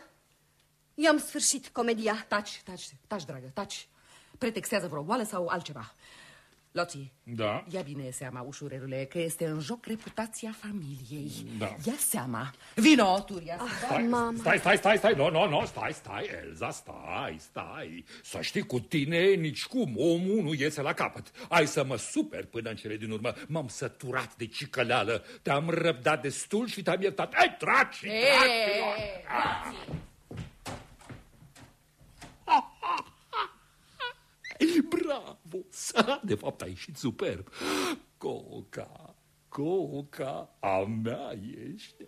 Eu am sfârșit comedia. Taci, taci, taci, dragă, taci. Pretextează vreo boală sau altceva. Loții, Da. ia bine seama, ușurelule, că este în joc reputația familiei. Da. Ia seama. Vino, Turia. Stai, Mama. stai, stai, stai, stai, nu, nu, nu, stai, stai, Elza, stai, stai. Să știi, cu tine nici cum omul nu iese la capăt. Ai să mă super până în cele din urmă. M-am săturat de cicăleală. Te-am răbdat destul și te-am iertat. Ai, traci, traci! Bravo! Sa, de fapt ai ieșit superb. Coca, Coca, a mea ești.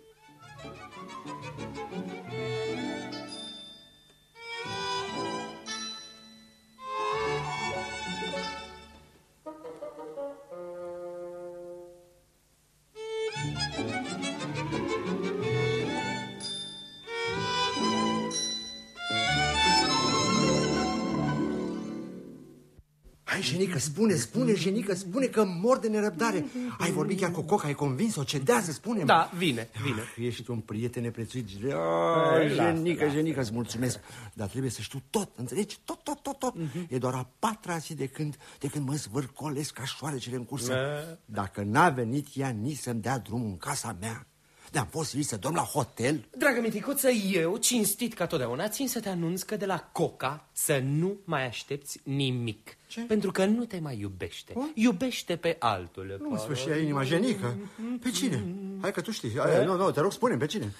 Jenică, spune, spune, Jenică, spune că mor de nerăbdare. Ai vorbit chiar cu Coca, ai convins-o, cedează, spune -mi. Da, vine, vine. Ah, ești un prieten neprețuit. Hai, Oh, lasă, Jenică, lasă. Jenică, îți mulțumesc. Dar trebuie să știu tot, înțelegi? Tot, tot, tot, tot. Mhm. E doar a patra zi de când, de când mă zvârcolesc ca șoarecele în cursă. Da. Dacă n-a venit ea nici să-mi dea drumul în casa mea, de-am fost silit să dorm la hotel, Dragă miticuță, eu, cinstit ca totdeauna, țin să te anunț că de la Coca să nu mai aștepți nimic. Ce? Pentru că nu te mai iubește. Iubește pe altul. Nu, în sfârșit, ai inima jenică. Pe cine? Hai că tu știi. Hai, nu, nu, te rog, spune pe cine.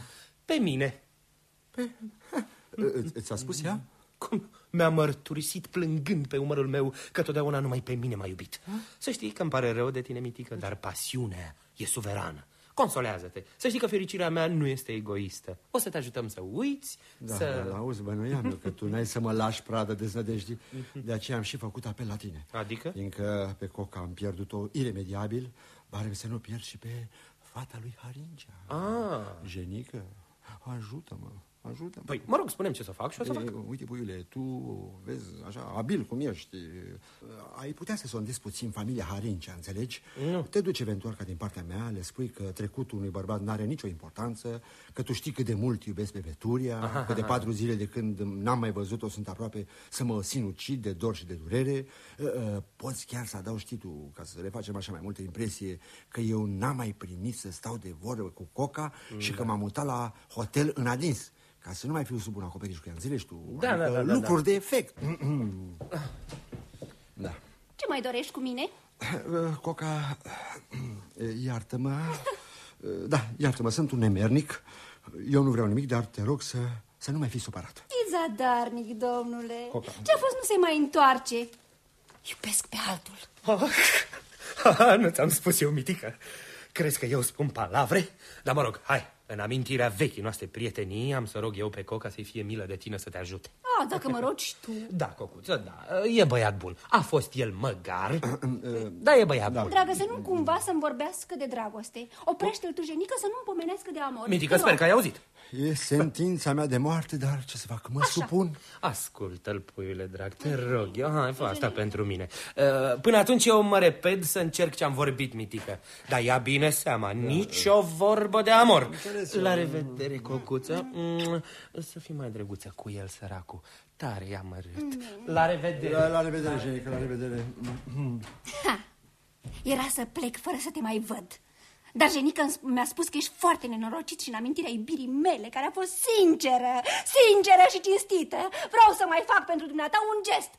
Pe mine. Î- Ți-a spus ea? Cum? Mi-a mărturisit plângând pe umărul meu că totdeauna numai pe mine m-a iubit. Să știi că îmi pare rău de tine, mitică, dar pasiunea e suverană. Consolează-te. Să știi că fericirea mea nu este egoistă. O să te ajutăm să uiți, Da, să... da, auzi, bănuiam eu că tu n-ai să mă lași pradă deznădejdii. De aceea am și făcut apel la tine. Adică? Fiindcă pe Coca am pierdut-o iremediabil, barem să nu pierd și pe fata lui Harincea. Ah. Jenică, ajută-mă, ajută-mă. Păi, mă rog, spunem ce să fac și o să E, fac. Uite, puiule, tu vezi, așa, abil cum ești, ai putea să sondezi puțin familia Harincea, înțelegi? Nu. Te duci eventual ca din partea mea, le spui că trecutul unui bărbat n-are nicio importanță, că tu știi cât de mult iubesc pe Veturia, Aha, că de aha. patru zile de când n-am mai văzut-o sunt aproape să mă sinucid de dor și de durere. Uh, uh, Poți chiar să adaug, știi tu, ca să le facem așa mai multă impresie, că eu n-am mai primit să stau de vorbă cu Coca și Da. că m-am mutat la hotel în adins. Ca să nu mai fiu sub un acoperiș cu ea, înțelegi tu? Da, Adică da, da, da, Lucruri da. de efect. Da. Ce mai dorești cu mine? [clears throat] Uh, Coca, uh, iartă-mă. Uh, Da, iartă-mă, sunt un nemernic. Eu nu vreau nimic, dar te rog să, să nu mai fii supărat. E zadarnic, domnule. Coca. Ce-a fost nu se mai întoarce? Iubesc pe altul. Ah, [laughs] nu ți-am spus eu, mitică. Crezi că eu spun palavre? Dar mă rog, hai, în amintirea vechii noastre prietenii, am să rog eu pe Coca să-i fie milă de tine să te ajute. Ah, dacă mă rogi tu. [laughs] Da, Cocuță, da, e băiat bun. A fost el măgar, [clears throat] da, e băiat bun. Dragă, să nu cumva să-mi vorbească de dragoste. Oprește-l tu, jenică, să nu-mi pomenească de amor. Mitică, Te sper rog. că ai auzit. E sentința mea de moarte, dar ce să fac, mă supun. Ascultă-l, puiule drag, te rog eu. Hai, fă asta pentru mine. Uh, Până atunci eu mă repet să încerc ce-am vorbit, mitică. Dar ia bine seama, nici o vorbă de amor. La revedere, cocuță. Mm, Să fii mai drăguță cu el, săracul. Tare i-am amărât. La revedere. La, la revedere, Jenică, la revedere. Ha! Era să plec fără să te mai văd. Dar Jenica îmi sp- mi-a spus că ești foarte nenorocit și în amintirea iubirii mele, care a fost sinceră, sinceră și cinstită. Vreau să mai fac pentru dumneata un gest.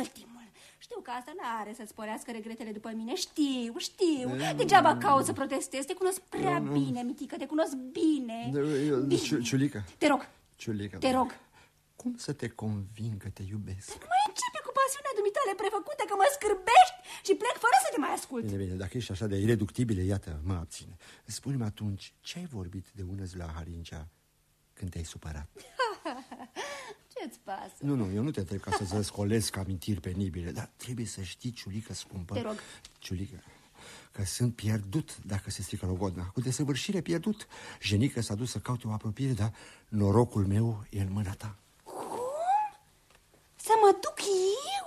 Ultimul. Știu că asta nu are să-ți sporească regretele după mine. Știu, știu. Degeaba caut să protestez. Te cunosc prea Nu, nu. bine, mitică, te cunosc bine. Eu- Ciu- Ciulică. Te rog, Ciulică. te rog. Cum să te conving că te iubesc? Nu mai începe cu pasiunea dumitale prefăcută că mă scârbești și plec fără să te mai ascult. Bine, bine, dacă ești așa de ireductibile, iată, mă abține. Spune-mi atunci, ce ai vorbit de ună zi la Harincea când te-ai supărat? [laughs] Ce-ți pasă? Nu, nu, eu nu te întreb ca să-ți răscolesc amintiri penibile, dar trebuie să știi, Ciulică, scumpă... Te rog. Ciulică, că sunt pierdut dacă se strică logodna. Cu desăvârșire pierdut. Jenică s-a dus să caute o apropiere, dar norocul meu e în mâna ta. Să mă duc eu?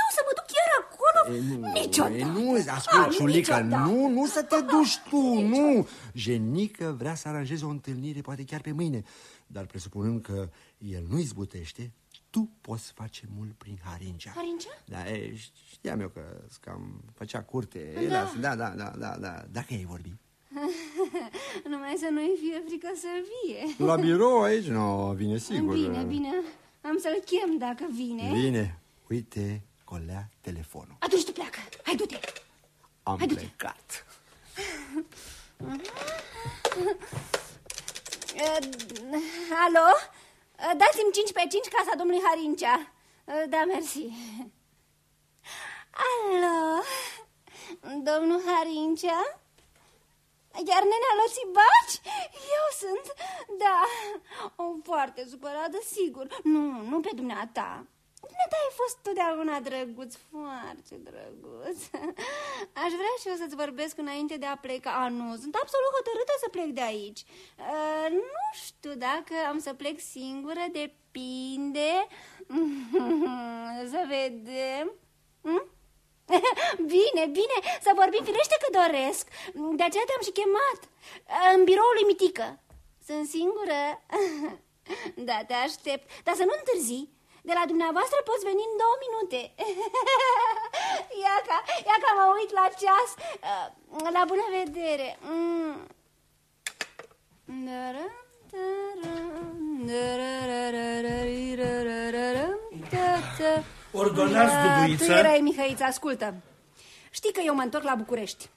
Eu să mă duc chiar acolo? E, nu, Niciodată. e, nu, ascult, Ah, Ciulică, niciodată. nu, nu să te duci tu, nu. Jenică vrea să aranjeze o întâlnire, poate chiar pe mâine, dar presupunând că el nu izbutește, tu poți face mult prin Harincea. Harincea? Da, e, știam eu că cam făcea curte. Da. Da, da, da, da, da, da. Dacă ai vorbit. [laughs] Numai să nu-i fie frică să vie. La birou aici? Nu, vine sigur. Bine, bine. Am să-l chem dacă vine. Bine, uite, colea telefonul. Atunci tu pleacă. Hai, du-te. Am Hai, du-te. plecat. Uh, [laughs] alo? Uh, Dați-mi 5 pe 5 casa domnului Harincea. Uh, Da, mersi. Alo? Domnul Harincea? Iar nenea Loțibaci? Eu sunt, da, o foarte supărată, sigur. Nu, nu pe dumneata. Dumneata ai fost totdeauna drăguț, foarte drăguț. Aș vrea și eu să-ți vorbesc înainte de a pleca. A, nu, sunt absolut hotărâtă să plec de aici. Uh, nu știu dacă am să plec singură, depinde. [laughs] să vedem. Hm? [laughs] Bine, bine, să vorbim firește că doresc. De aceea te-am și chemat. În biroul lui Mitică. Sunt singură. [laughs] Da, te aștept. Dar să nu întârzi. De la dumneavoastră poți veni în două minute. [laughs] Ia ca, ia ca mă uit la ceas. La bună vedere. Mm. Ordonați, Duduiță. Tu erai, Mihăiță, ascultă. Știi că eu mă întorc la București.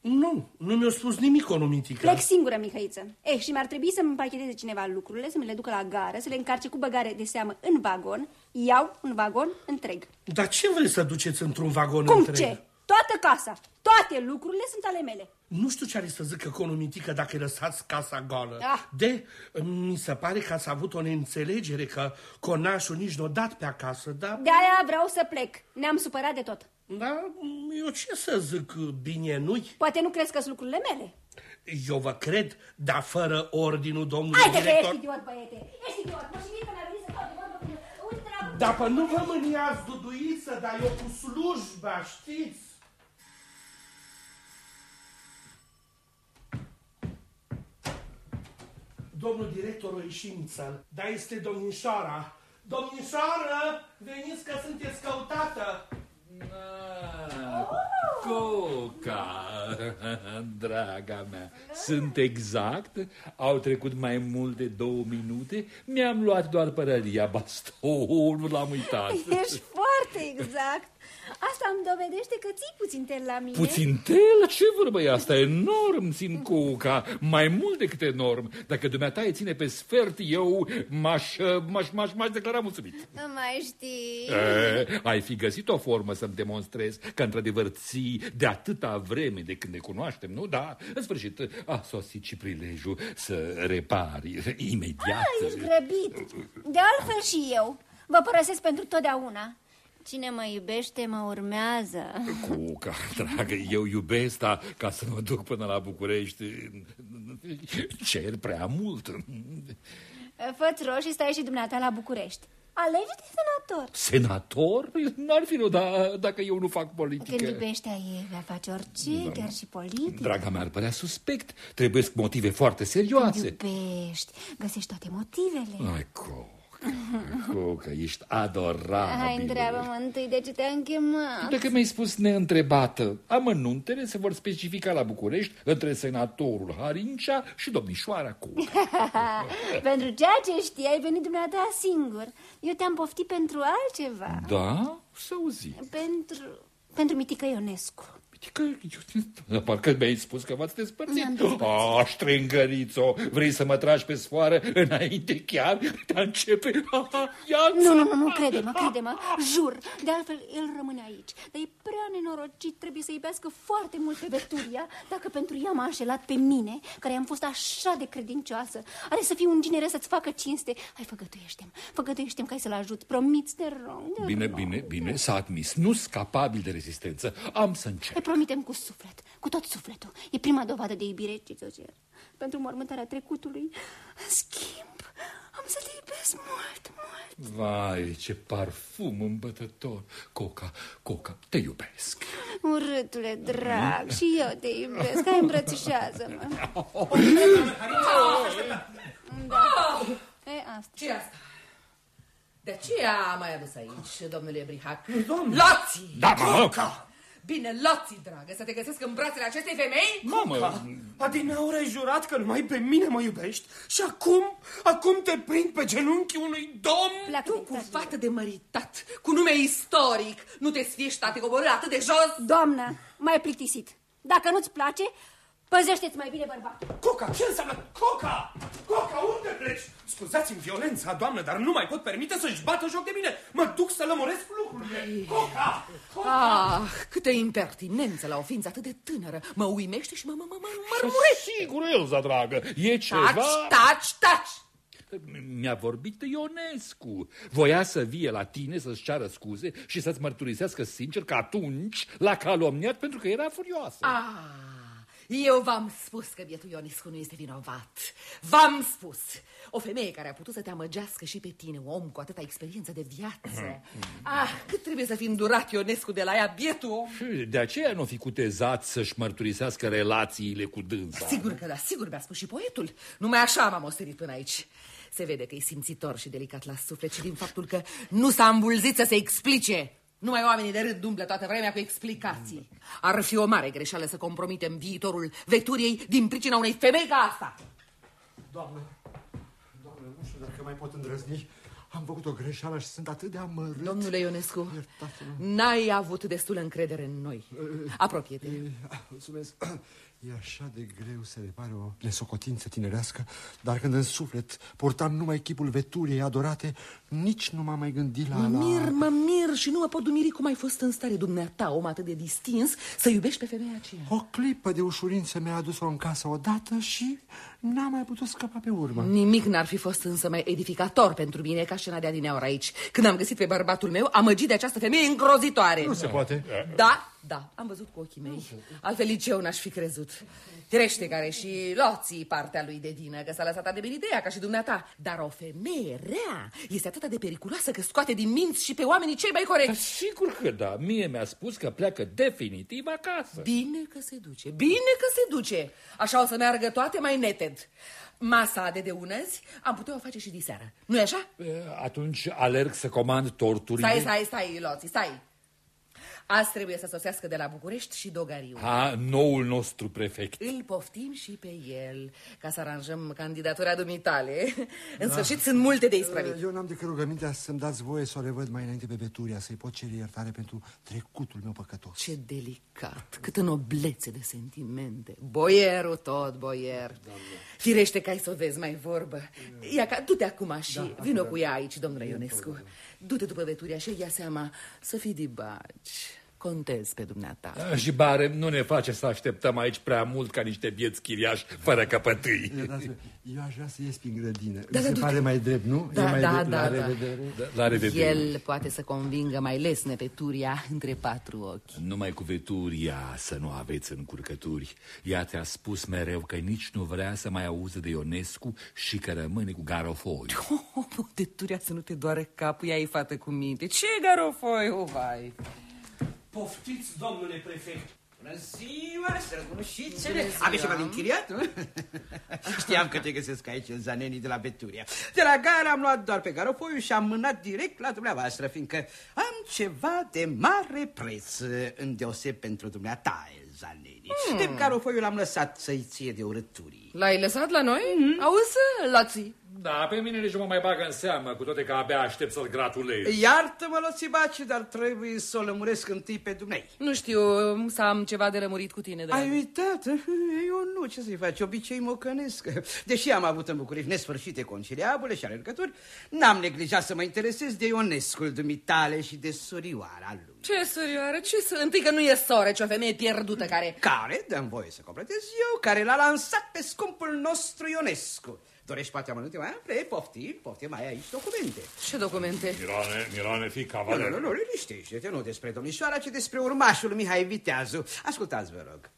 Nu, nu mi-a spus nimic onomitică. Plec singură, Mihăiță. Eh, și mi-ar trebui să-mi împacheteze cineva lucrurile, să mi le ducă la gară, să le încarce cu băgare de seamă în vagon. Iau un vagon întreg. Dar ce vreți să duceți într-un vagon Cum întreg? ce? Toată casa, toate lucrurile sunt ale mele. Nu știu ce are să zică economitică dacă îi lăsați casa goală. Ah. De, mi se pare că ați avut o neînțelegere, că conașul nici nu a dat pe acasă, dar... De-aia vreau să plec. Ne-am supărat de tot. Da, eu ce să zic, bine nu-i? Poate nu crezi că sunt lucrurile mele. Eu vă cred, dar fără ordinul domnului Haide că director... ești idiot, băiete. Ești idiot. Mă și mie că mi-a venit să fac de vorbă cu... Uite-te la... Dar pă nu vă mâniați, Duduiță, dar eu cu slujba, știți? Domnul director o ieși în țăl, dar este domnișoara. Domnișoară, veniți că sunteți căutată. Coca, [laughs] draga mea, sunt exact, au trecut mai mult de două minute, mi-am luat doar părăria, bastonul l-am uitat. Ești foarte exact. Asta îmi dovedește că ții puțin tel la mine. Puțin tel? Ce vorbă e asta? Enorm, simt Coca, mai mult decât enorm. Dacă dumneata îi ține pe sfert, eu m-aș, m-aș, m-aș, m-aș declara mulțumit. Nu mai știi. E, ai fi găsit o formă să-mi demonstrezi că într-adevăr ții de atâta vreme de când ne cunoaștem, nu? Da, în sfârșit a sosit și prilejul să repari imediat. Ah, ești grăbit. De altfel și eu. Vă părăsesc pentru totdeauna. Cine mă iubește, mă urmează. Cuca, [laughs] dragă, eu iubesc, dar ca să mă duc până la București, cer prea mult. Fă-ți roșii și stai și dumneata la București. Alege-te senator. Senator? N-ar fi rău, dar dacă eu nu fac politică... Când iubește ai vei face orice, Da. chiar și politic. Draga mea, ar părea suspect. Trebuie motive foarte serioase. Când iubești, găsești toate motivele. Ai, Coca, [laughs] Coca, ești adorabil. Hai, întreabă-mă întâi de ce te-am chemat. Dacă mi-ai spus neîntrebată, amănuntele se vor specifica la București între senatorul Harincea și domnișoara Coca. [laughs] pentru ceea ce știi, ai venit dumneata singur. Eu te-am poftit pentru altceva. Da? Să auzi. Pentru... Pentru Mitică Ionescu. Că, eu, parcă mi-ai spus că v-ați despărțit. Ne-am despărțit. Ah, ștrengărițo, vrei să mă tragi pe sfoară înainte chiar de a începe viața? Nu, nu, nu, nu, crede-mă, crede-mă, jur. De altfel, el rămâne aici. Dar e prea nenorocit, trebuie să iubească foarte mult pe Verturia, dacă pentru ea m-a înșelat pe mine, care am fost așa de credincioasă. Are să fiu un ginere să-ți facă cinste. Hai, făgăduiește-mi, făgăduiește-mi că ai să-l ajut. Promiți, te rog, te Bine, rog. bine, bine, s-a admis. Nu-s capabil de rezistență. Am să încep. Te promitem cu suflet, cu tot sufletul. E prima dovadă de iubire ce ți-o cer. Pentru mormântarea trecutului. În schimb, am să te iubesc mult, mult. Vai, ce parfum îmbătător. Coca, Coca, te iubesc. Urâtule drag, și eu te iubesc. Hai, îmbrățișează-mă. Da. E, asta. ce asta? De ce a mai adus aici, domnule Brihac? Doamne. Loții! Da, mă! Bine, loții, dragă, să te găsesc în brațele acestei femei? Mamă! Adineauri ai jurat că numai pe mine mă iubești și acum, acum te prind pe genunchii unui domn? Tu cu fată de măritat, cu nume istoric, nu te sfiești, tate, coborâ atât de jos? Doamnă, mai plictisit. Dacă nu-ți place, păzește-ți mai bine bărbat. Coca, ce înseamnă Coca? Coca, unde pleci? Scuzați-mi violența, doamnă, dar nu mai pot permite să-și bată joc de mine. Mă duc să lămuresc lucrurile. Coca! Ah, câtă impertinență la o ființă atât de tânără. Mă uimește și mă, mă, mă, mă mărmurește. Sigur, Elza, dragă, e ceva... Taci, taci, taci! Mi-a vorbit Ionescu. Voia să vie la tine să-ți ceară scuze și să-ți mărturisească sincer că atunci l-a calomniat pentru că era furioasă. Ah, Eu v-am spus că bietul Ionescu nu este vinovat. V-am spus. O femeie care a putut să te amăgească și pe tine, un om cu atâta experiență de viață. ah, cât trebuie să fi îndurat Ionescu de la ea, bietul om. Și de aceea nu fi cutezat să-și mărturisească relațiile cu dânsa. Sigur că da, sigur mi-a spus și poetul. Numai așa m-am osterit până aici. Se vede că e simțitor și delicat la suflet și din faptul că nu s-a îmbulzit să se explice. Numai oamenii de rând umblă toată vremea cu explicații. Ar fi o mare greșeală să compromitem viitorul veturiei din pricina unei femei ca asta. Doamne, doamne, nu știu dacă mai pot îndrăzni. Am făcut o greșeală și sunt atât de amărât. Domnule Ionescu, n-ai avut destulă încredere în noi. Apropie-te. Mulțumesc. [clears throat] E așa de greu să repare o nesocotință tinerească, dar când în suflet portam numai chipul veturiei adorate, nici nu m-am mai gândit la... Mă la... mir, mă mir și nu mă pot dumiri cum ai fost în stare, dumneata, om atât de distins, să iubești pe femeia aceea. O clipă de ușurință mi-a adus-o în casă odată și n-am mai putut scăpa pe urmă. Nimic n-ar fi fost însă mai edificator pentru mine ca scena de adineauri aici. Când am găsit pe bărbatul meu, amăgit de această femeie îngrozitoare. Nu se poate. Da, da, am văzut cu ochii mei. Altfel nici eu n-aș fi crezut. Firește care și loții partea lui de dină, că s-a lăsat atât de bine ideea ca și dumneata. Dar o femeie rea este atât de periculoasă că scoate din minți și pe oamenii cei mai Dar corecți. sigur că da. Mie mi-a spus că pleacă definitiv acasă. Bine că se duce, bine că se duce. Așa o să meargă toate mai neted. Masa de deunăzi am putea o face și diseară. nu e așa? Atunci alerg să comand torturile. Stai, stai, stai, Loții, stai. Azi trebuie să sosească de la București și Dogariu. A, noul nostru prefect. Îl poftim și pe el, ca să aranjăm candidatura dumitale. [laughs] În sfârșit, sunt multe de isprăvit. Eu n-am decât rugămintea să-mi dați voie să o revăd mai înainte pe Beturia, să-i pot cere iertare pentru trecutul meu păcătos. Ce delicat, câtă noblețe de sentimente. Boierul tot, boier. Firește că ai să o vezi mai vorbă. Ia ca, du-te acum și Da, vină da. cu ea aici, domnule Ionescu. Du-te după Veturia și ia seama să fii dibaci. Contez pe dumneata. A, Și bare, nu ne face să așteptăm aici prea mult ca niște bieți chiriași fără căpătâi. Eu aș vrea să ies prin grădină. Da, Mi da, se du-te. pare mai drept, nu? Da, e mai da, drept. da, la da. revedere. La revedere. El poate să convingă mai lesne pe Turia între patru ochi. Numai cu veturia să nu aveți încurcături. Ea ți-a spus mereu că nici nu vrea să mai auză de Ionescu și că rămâne cu garofoi. [laughs] Oh, de Turia să nu te doare capul, ea e fată cu minte. Ce garofoi, o vai. Poftiți, domnule prefect. Bună ziua, străgunușițele! Bună ziua. Aveți ceva din chiriat, nu? [laughs] Știam că te găsesc aici în Zanenii de la Beturia. De la gara am luat doar pe garofoiul și am mânat direct la dumneavoastră, fiindcă am ceva de mare preț, îndeoseb pentru dumneata, Zanenii. Hmm. Pe garofoiul l-am lăsat să-i ție de urăturii. L-ai lăsat la noi? Mm-hmm. Auzi, Lații? Da, pe mine nici nu mă mai bagă în seamă, cu toate că abia aștept să-l gratulez. Iartă-mă, Loțibaci, dar trebuie să o lămuresc întâi pe dumnei. Nu știu, să am ceva de lămurit cu tine, drag. Ai uitat? [laughs] Eu nu, ce să-i faci, obicei mocănesc. [laughs] Deși am avut în București nesfârșite conciliabule și alergături, n-am neglijat să mă interesez de Ionescul dumitale și de surioara lui. Ce surioară, ce să... Întâi că nu e soră, ci o femeie pierdută care... Care, dăm voie să completez eu, care l-a lansat pe scumpul nostru Ionescu. Dorești poate amănunte mai ample? Poftim, poftim, mai ai aici documente. Ce documente? Mirone, Mirone, fii Nu, cavaler. nu, nu, liniștește-te, nu despre domnișoara, ci despre urmașul Mihai Viteazu. Ascultați, vă rog.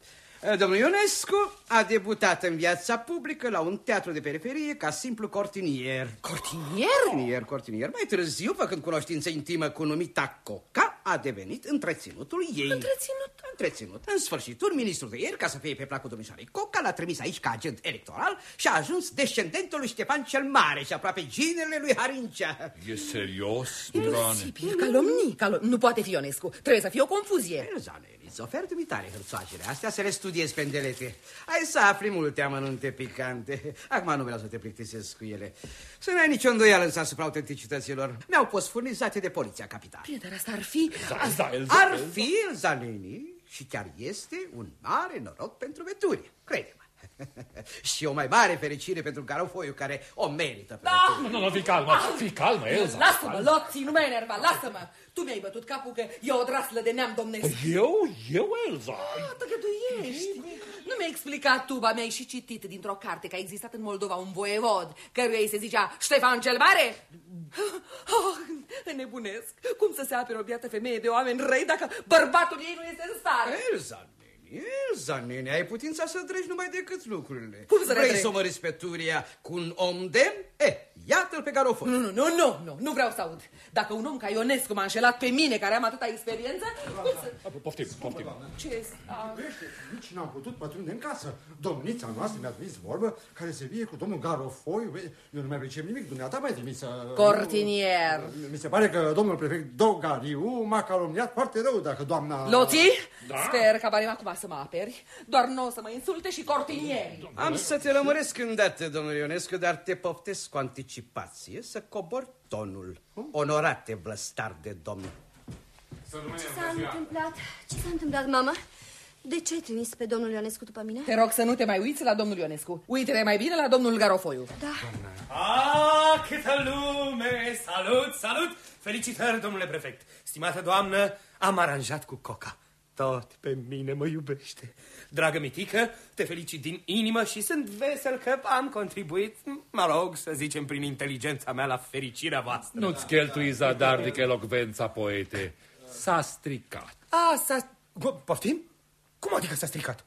Domnul Ionescu a debutat în viața publică la un teatru de periferie ca simplu cortinier. Cortinier? Cortinier, cortinier. Mai târziu, făcând cunoștință intimă cu numita Coca, a devenit întreținutul ei. Întreținut? Întreținut. În sfârșitul, ministrul de ieri, ca să fie pe placul domnișoarei Coca, l-a trimis aici ca agent electoral și a ajuns descendentul lui Ștefan cel Mare și aproape ginele lui Harincea. E serios, Mirone? Imposibil, calomnii, calom... Nu poate fi Ionescu, trebuie să fie o confuzie. Zane, îți ofer dumitare hârțoagele astea să le studiezi pe îndelete. Ai să afli multe amănunte picante. Acum nu vreau să te plictisesc cu ele. Să n-ai nicio îndoială însă asupra autenticităților. Mi-au fost furnizate de poliția capitală. Bine, dar asta ar fi... Da, el, Ar fi el Zaneni și chiar este un mare noroc pentru Veturie. Crede-mă. [laughs] și o mai mare fericire pentru Garofoiu, care o merită pe Da! Nu, nu, nu, fii calmă, fii calmă, Elza. Lasă-mă, Loții, nu mă enerva, lasă-mă! Tu mi-ai bătut capul că e o draslă de neam domnesc. Eu? Eu, Elza? Ah, tăgăduiești. Nu mi-ai explicat tu, ba mi-ai și citit dintr-o carte că a existat în Moldova un voievod căruia îi se zicea Ștefan cel Mare? Oh, înnebunesc. Cum să se apere o biată femeie de oameni răi dacă bărbatul ei nu este în stare? Elza, neni, Elza, nene, ai putința să treci numai decât lucrurile. Cum să le Vrei trec? să o măriți pe Turia cu un om demn? E, iată-l pe Garofoi. Nu, nu, nu, nu, nu, nu vreau să aud. Dacă un om ca Ionescu m-a înșelat pe mine, care am atâta experiență, cum să... Poftim, poftim. Ce este? A, Nici n-am putut pătrunde în casă. Domnița noastră mi-a trimis vorbă care se vie cu domnul Garofoi. Eu nu mai pricep nimic, dumneata mai trimis... uh, Cortinier. Mi se pare că domnul prefect Dogariu m-a calomniat foarte rău dacă doamna... Loții? Sper că bani acum să mă aperi. Doar nu o să mă insulte și cortinieri. Am să te lămuresc îndată, domnul Ionescu, dar te poftesc cu anticipație să cobor tonul. Onorate blăstar de domn. Ce s-a întâmplat? Ce s-a întâmplat, mama? De ce ai trimis pe domnul Ionescu după mine? Te rog să nu te mai uiți la domnul Ionescu. Uite-te mai bine la domnul Garofoiu. Da. Ah, câtă lume! Salut, salut! Felicitări, domnule prefect! Stimată doamnă, am aranjat cu Coca. Tot pe mine mă iubește. Dragă mitică, te felicit din inimă și sunt vesel că am contribuit, mă rog, să zicem, prin inteligența mea la fericirea voastră. Nu-ți cheltui zadarnic elocvența, poete. S-a stricat. A, s-a... Go- Poftim? Cum adică s-a stricat?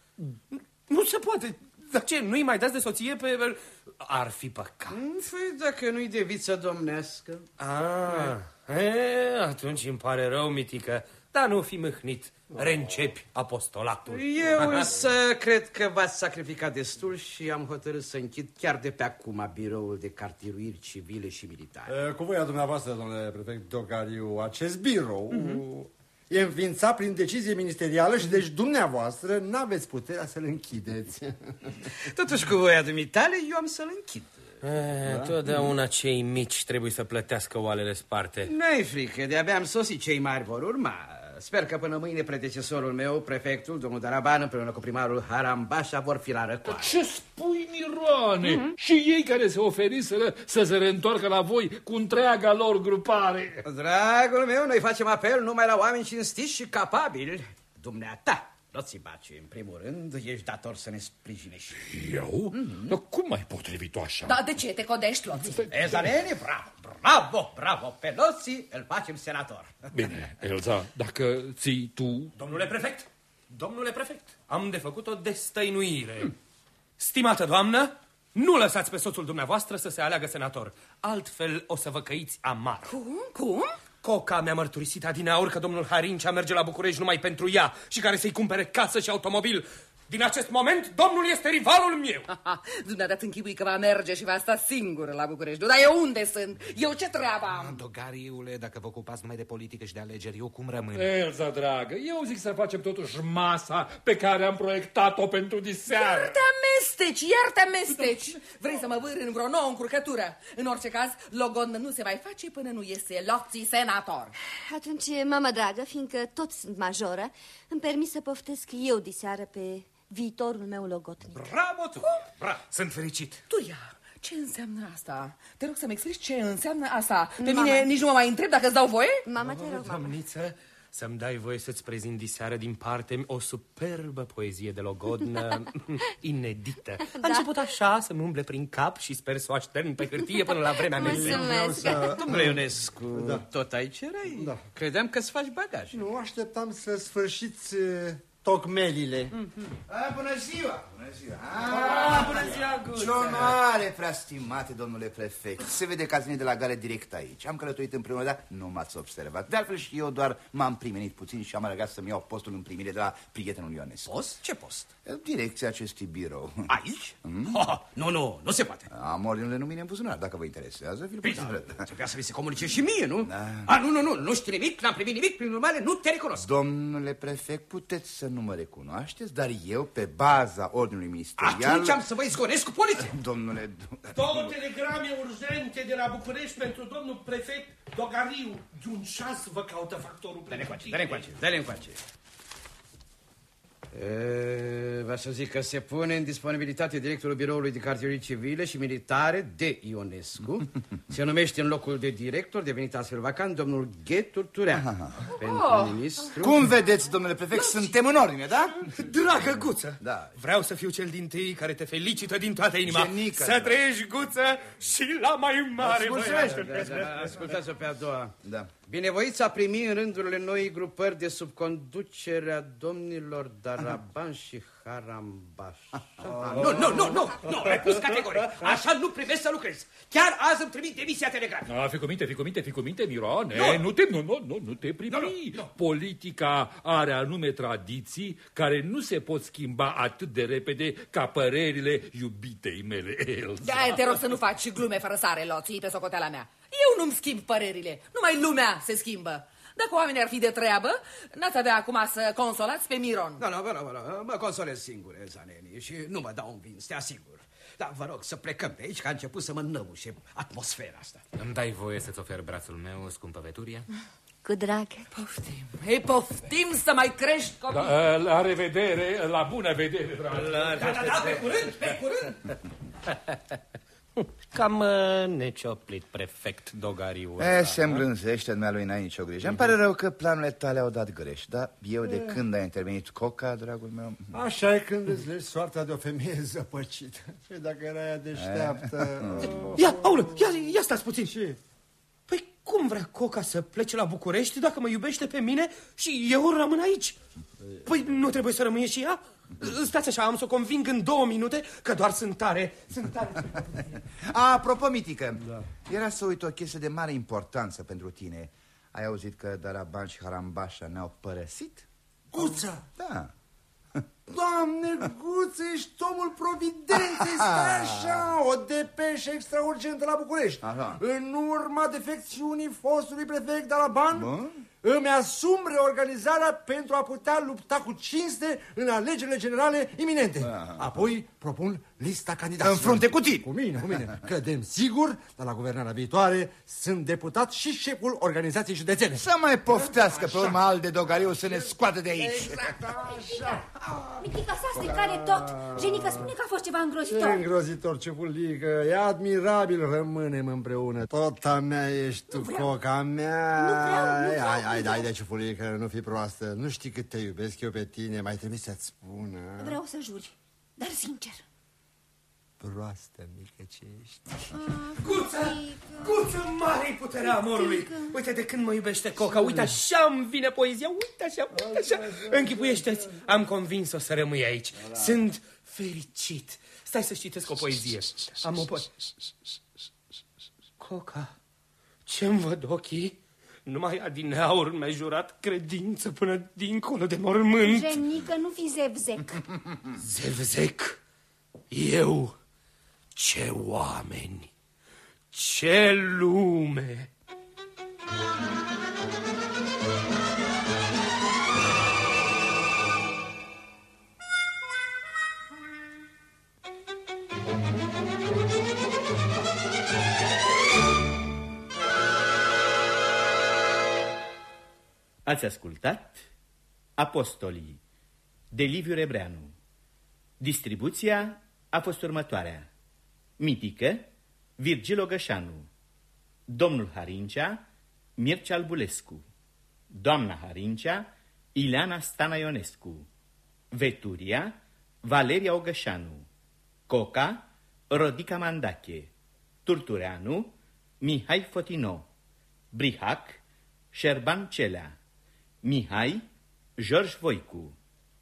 Nu se poate. Dar ce, nu-i mai dați de soție pe... Ar fi păcat. Păi dacă nu-i de viță domnească. Ah, e, atunci îmi pare rău, mitică, dar nu fi mâhnit. Reîncepi apostolatul. Eu [laughs] însă cred că v-ați sacrificat destul și am hotărât să închid chiar de pe acum biroul de cartiruiri civile și militare. Uh, Cu voia dumneavoastră, domnule prefect Dogariu, acest birou e înființat prin decizie ministerială și deci dumneavoastră n-aveți puterea să-l închideți. [laughs] Totuși, cu voia dumitale, eu am să-l închid. E, totdeauna cei mici trebuie să plătească oalele sparte. N-ai frică, de-abia am sosit, cei mari vor urma. Sper că până mâine predecesorul meu, prefectul, domnul Daraban, împreună cu primarul Harambașa, vor fi la răcoare. Ce spui, Miroane? Și ei care se oferiseră să se reîntoarcă la voi cu întreaga lor grupare. Dragul meu, noi facem apel numai la oameni cinstiți și capabili. Dumneata, Loții Baci, în primul rând, ești dator să ne sprijine și... Eu? Dar cum mai potrivit așa? Da, de ce te codești, Loții? Ezaleni, bravo, bravo, bravo, pe Loții îl facem senator. Bine, Elza, dacă ții tu... Domnule prefect, domnule prefect, am de făcut o destăinuire. Stimată doamnă, nu lăsați pe soțul dumneavoastră să se aleagă senator. Altfel o să vă căiți amar. Cum? Cum? Coca mi-a mărturisit adineauri că domnul Harincea merge la București numai pentru ea și care să-i cumpere casă și automobil. Din acest moment, domnul este rivalul meu. Dumneata închipui că va merge și va sta singur la București. Dar eu unde sunt? Eu ce treabă am? Dogariule, dacă vă ocupați numai de politică și de alegeri, eu cum rămân? Elza, dragă, eu zic să facem totuși masa pe care am proiectat-o pentru diseară. Iar te amesteci, iar te amesteci. Vrei să mă vâr în vreo nouă încurcătură? În orice caz, logon nu se mai face până nu iese Loții senator. Atunci, mama dragă, fiindcă tot sunt majoră, îmi permis să poftesc eu diseară pe viitorul meu logotnic. Bravo tu! Bravo! Sunt fericit. Turia, ce înseamnă asta? Te rog să-mi explici ce înseamnă asta. Pe Mama. mine nici nu mă mai întreb dacă îți dau voie? Mama, te rog, mama. Domniță, să-mi dai voie să-ți prezint diseară din partea mea o superbă poezie de logodnă [laughs] inedită. A Da. început așa să-mi umble prin cap și sper să o aștern pe hârtie până la vremea mea. Mulțumesc. Domnule Ionescu, da. tot aici erai? Da. Credeam că-ți faci bagaj. Nu așteptam să sfârșiți uh, tocmelile. A, bună ziua! Bună ziua! Ah, bună ziua, Guță! Ce onoare, prea stimate domnule prefect. Se vede că ați venit de la gare direct aici. Am călătorit în primul dar nu m-ați observat. De altfel și eu doar m-am primenit puțin și am alergat să-mi iau postul în primire de la prietenul Ionescu. Post? Ce post? Direcția acestui birou. Aici? Mm? Ha, nu, nu, nu se poate. Am ordinele numine în buzunar, dacă vă interesează, vi-l Bine, pot arăta. Trebuia să mi se comunice și mie, nu? Da. A, nu, nu, nu, nu știu nimic, n-am primit nimic, prin urmare nu te recunosc. Domnule prefect, puteți să nu mă recunoașteți, dar eu, pe baza ordinului ministerial... Atunci am să vă izgonesc cu poliție. Domnule... Două telegrame urgente de la București pentru domnul prefect Dogariu. De un șas vă caută factorul Dă-le încoace, dă-le încoace, dă-le încoace. E, Va să zic că se pune în disponibilitate directorul biroului de cartierii civile și militare de Ionescu. [laughs] Se numește în locul de director, devenit astfel vacant, domnul Ghetur Turea. Pentru Oh. ministru... Cum vedeți, domnule prefect, suntem în ordine, da? Dragă Guță, Da. vreau să fiu cel din tâi care te felicită din toată inima. Genică, să da. trăiești, Guță, și la mai mare Mulțumesc. băiat. Da, da, Ascultați-o pe a doua. Da. Binevoiți a primi în rândurile noi grupări de sub conducerea domnilor Daraban și Harambaș. Nu, nu, nu, nu, nu, ai pus categoric. Așa nu primești să lucrezi. Chiar azi îmi trimit demisia telegrafică. A, fi cu minte, fi cu minte, fi cu minte, Miroane. Nu. Nu te, nu, nu, nu, nu te primi. Politica are anume tradiții care nu se pot schimba atât de repede ca părerile iubitei mele, Elsa. Da, te rog să nu faci glume fără sare, loții, pe socoteala mea. Eu nu-mi schimb părerile, numai lumea se schimbă. Dacă oamenii ar fi de treabă, n-ați avea acum să consolați pe Miron. Da, nu, bă, nu, bă, nu, mă consolez singur, Zaneni, și nu mă dau un vin, te asigur. Dar vă rog să plecăm de aici, că a început să mă năbușe atmosfera asta. Îmi dai voie să-ți ofer brațul meu, scumpă Veturia? Cu drag. Poftim. Ei, poftim să mai crești copii. Da, la revedere, la bună vedere, dragă. Da, da, da, pe curând, pe curând. [laughs] [laughs] Cam uh, necioplit, prefect Dogariu. E, se îmblânzește, lui n-ai nicio grijă. Îmi pare rău că planurile tale au dat greș, dar eu de când a intervenit Coca, dragul meu... Așa e când îți legi soarta de o femeie [laughs] zăpăcită. Și dacă era ea deșteaptă... Ia, aulă, ia, ia stați puțin. Ce? Păi cum vrea Coca să plece la București dacă mă iubește pe mine și eu rămân aici? Păi nu trebuie să rămâne și ea? Stați așa, am să o conving în două minute că doar sunt tare. Sunt tare. A, [laughs] apropo, Mitică, da. era să uit o chestie de mare importanță pentru tine. Ai auzit că Daraban și Harambașa ne-au părăsit? Guța! Da. [laughs] Doamne, Guță, ești omul providenței, [laughs] stai așa, o depeșă extraurgentă la București. Aha. În urma defecțiunii fostului prefect de la Ban, îmi asum reorganizarea pentru a putea lupta cu cinste în alegerile generale iminente. Apoi propun lista candidaților. În frunte cu tine. Cu mine, cu mine. Cădem sigur, dar la guvernarea viitoare sunt deputat și șeful organizației județene. Să mai poftească pe urma al de Dogariu să ne scoată de aici. Exact așa. Mitica s-a stricat tot. Jenică, spune că a fost ceva Ce îngrozitor. îngrozitor, ce fulică, e admirabil, rămânem împreună. Tot a mea ești tu, coca mea. Nu vreau, nu vreau, Hai, nu hai, vreau. hai, de ce fulică, nu fi proastă. Nu știi cât te iubesc eu pe tine, mai trebuie să-ți spună. Vreau să juri, dar sincer. Proastă mică ce ești. Guță, guță mare puterea amorului. Uite de când mă iubește Coca, uite așa îmi vine poezia, uite așa, uite așa. Închipuiește-ți, am convins-o să rămâi aici. Sunt fericit. Stai să citesc o poezie. Am o po... Coca, ce-mi văd ochii? Numai adineaur mi-ai jurat credință până dincolo de mormânt. Jenică, nu fi zevzec. Zevzec, eu, ce oameni, ce lume! Ați ascultat Apostolii de Liviu Rebreanu. Distribuția a fost următoarea. Mitică, Virgil Ogășanu, Domnul Harincea, Mircea Albulescu, Doamna Harincea, Ileana Stana Ionescu, Veturia, Valeria Ogășanu, Coca, Rodica Mandache, Turtureanu, Mihai Fotino, Brihac, Șerban Celea, Mihai, George Voicu,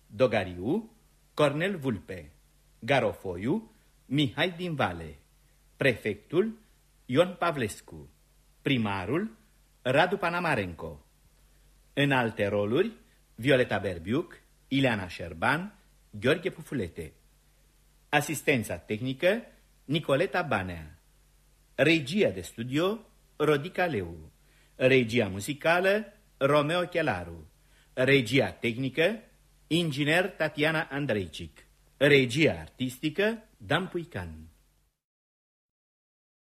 Dogariu, Cornel Vulpe, Garofoiu, Mihai din Vale, prefectul Ion Pavlescu, primarul Radu Panamarenco. În alte roluri, Violeta Berbiuc, Ileana Șerban, Gheorghe Pufulete. Asistența tehnică, Nicoleta Banea. Regia de studio, Rodica Leu. Regia muzicală, Romeo Chelaru. Regia tehnică, inginer Tatiana Andreicic. Regia artistică, Dan Puican.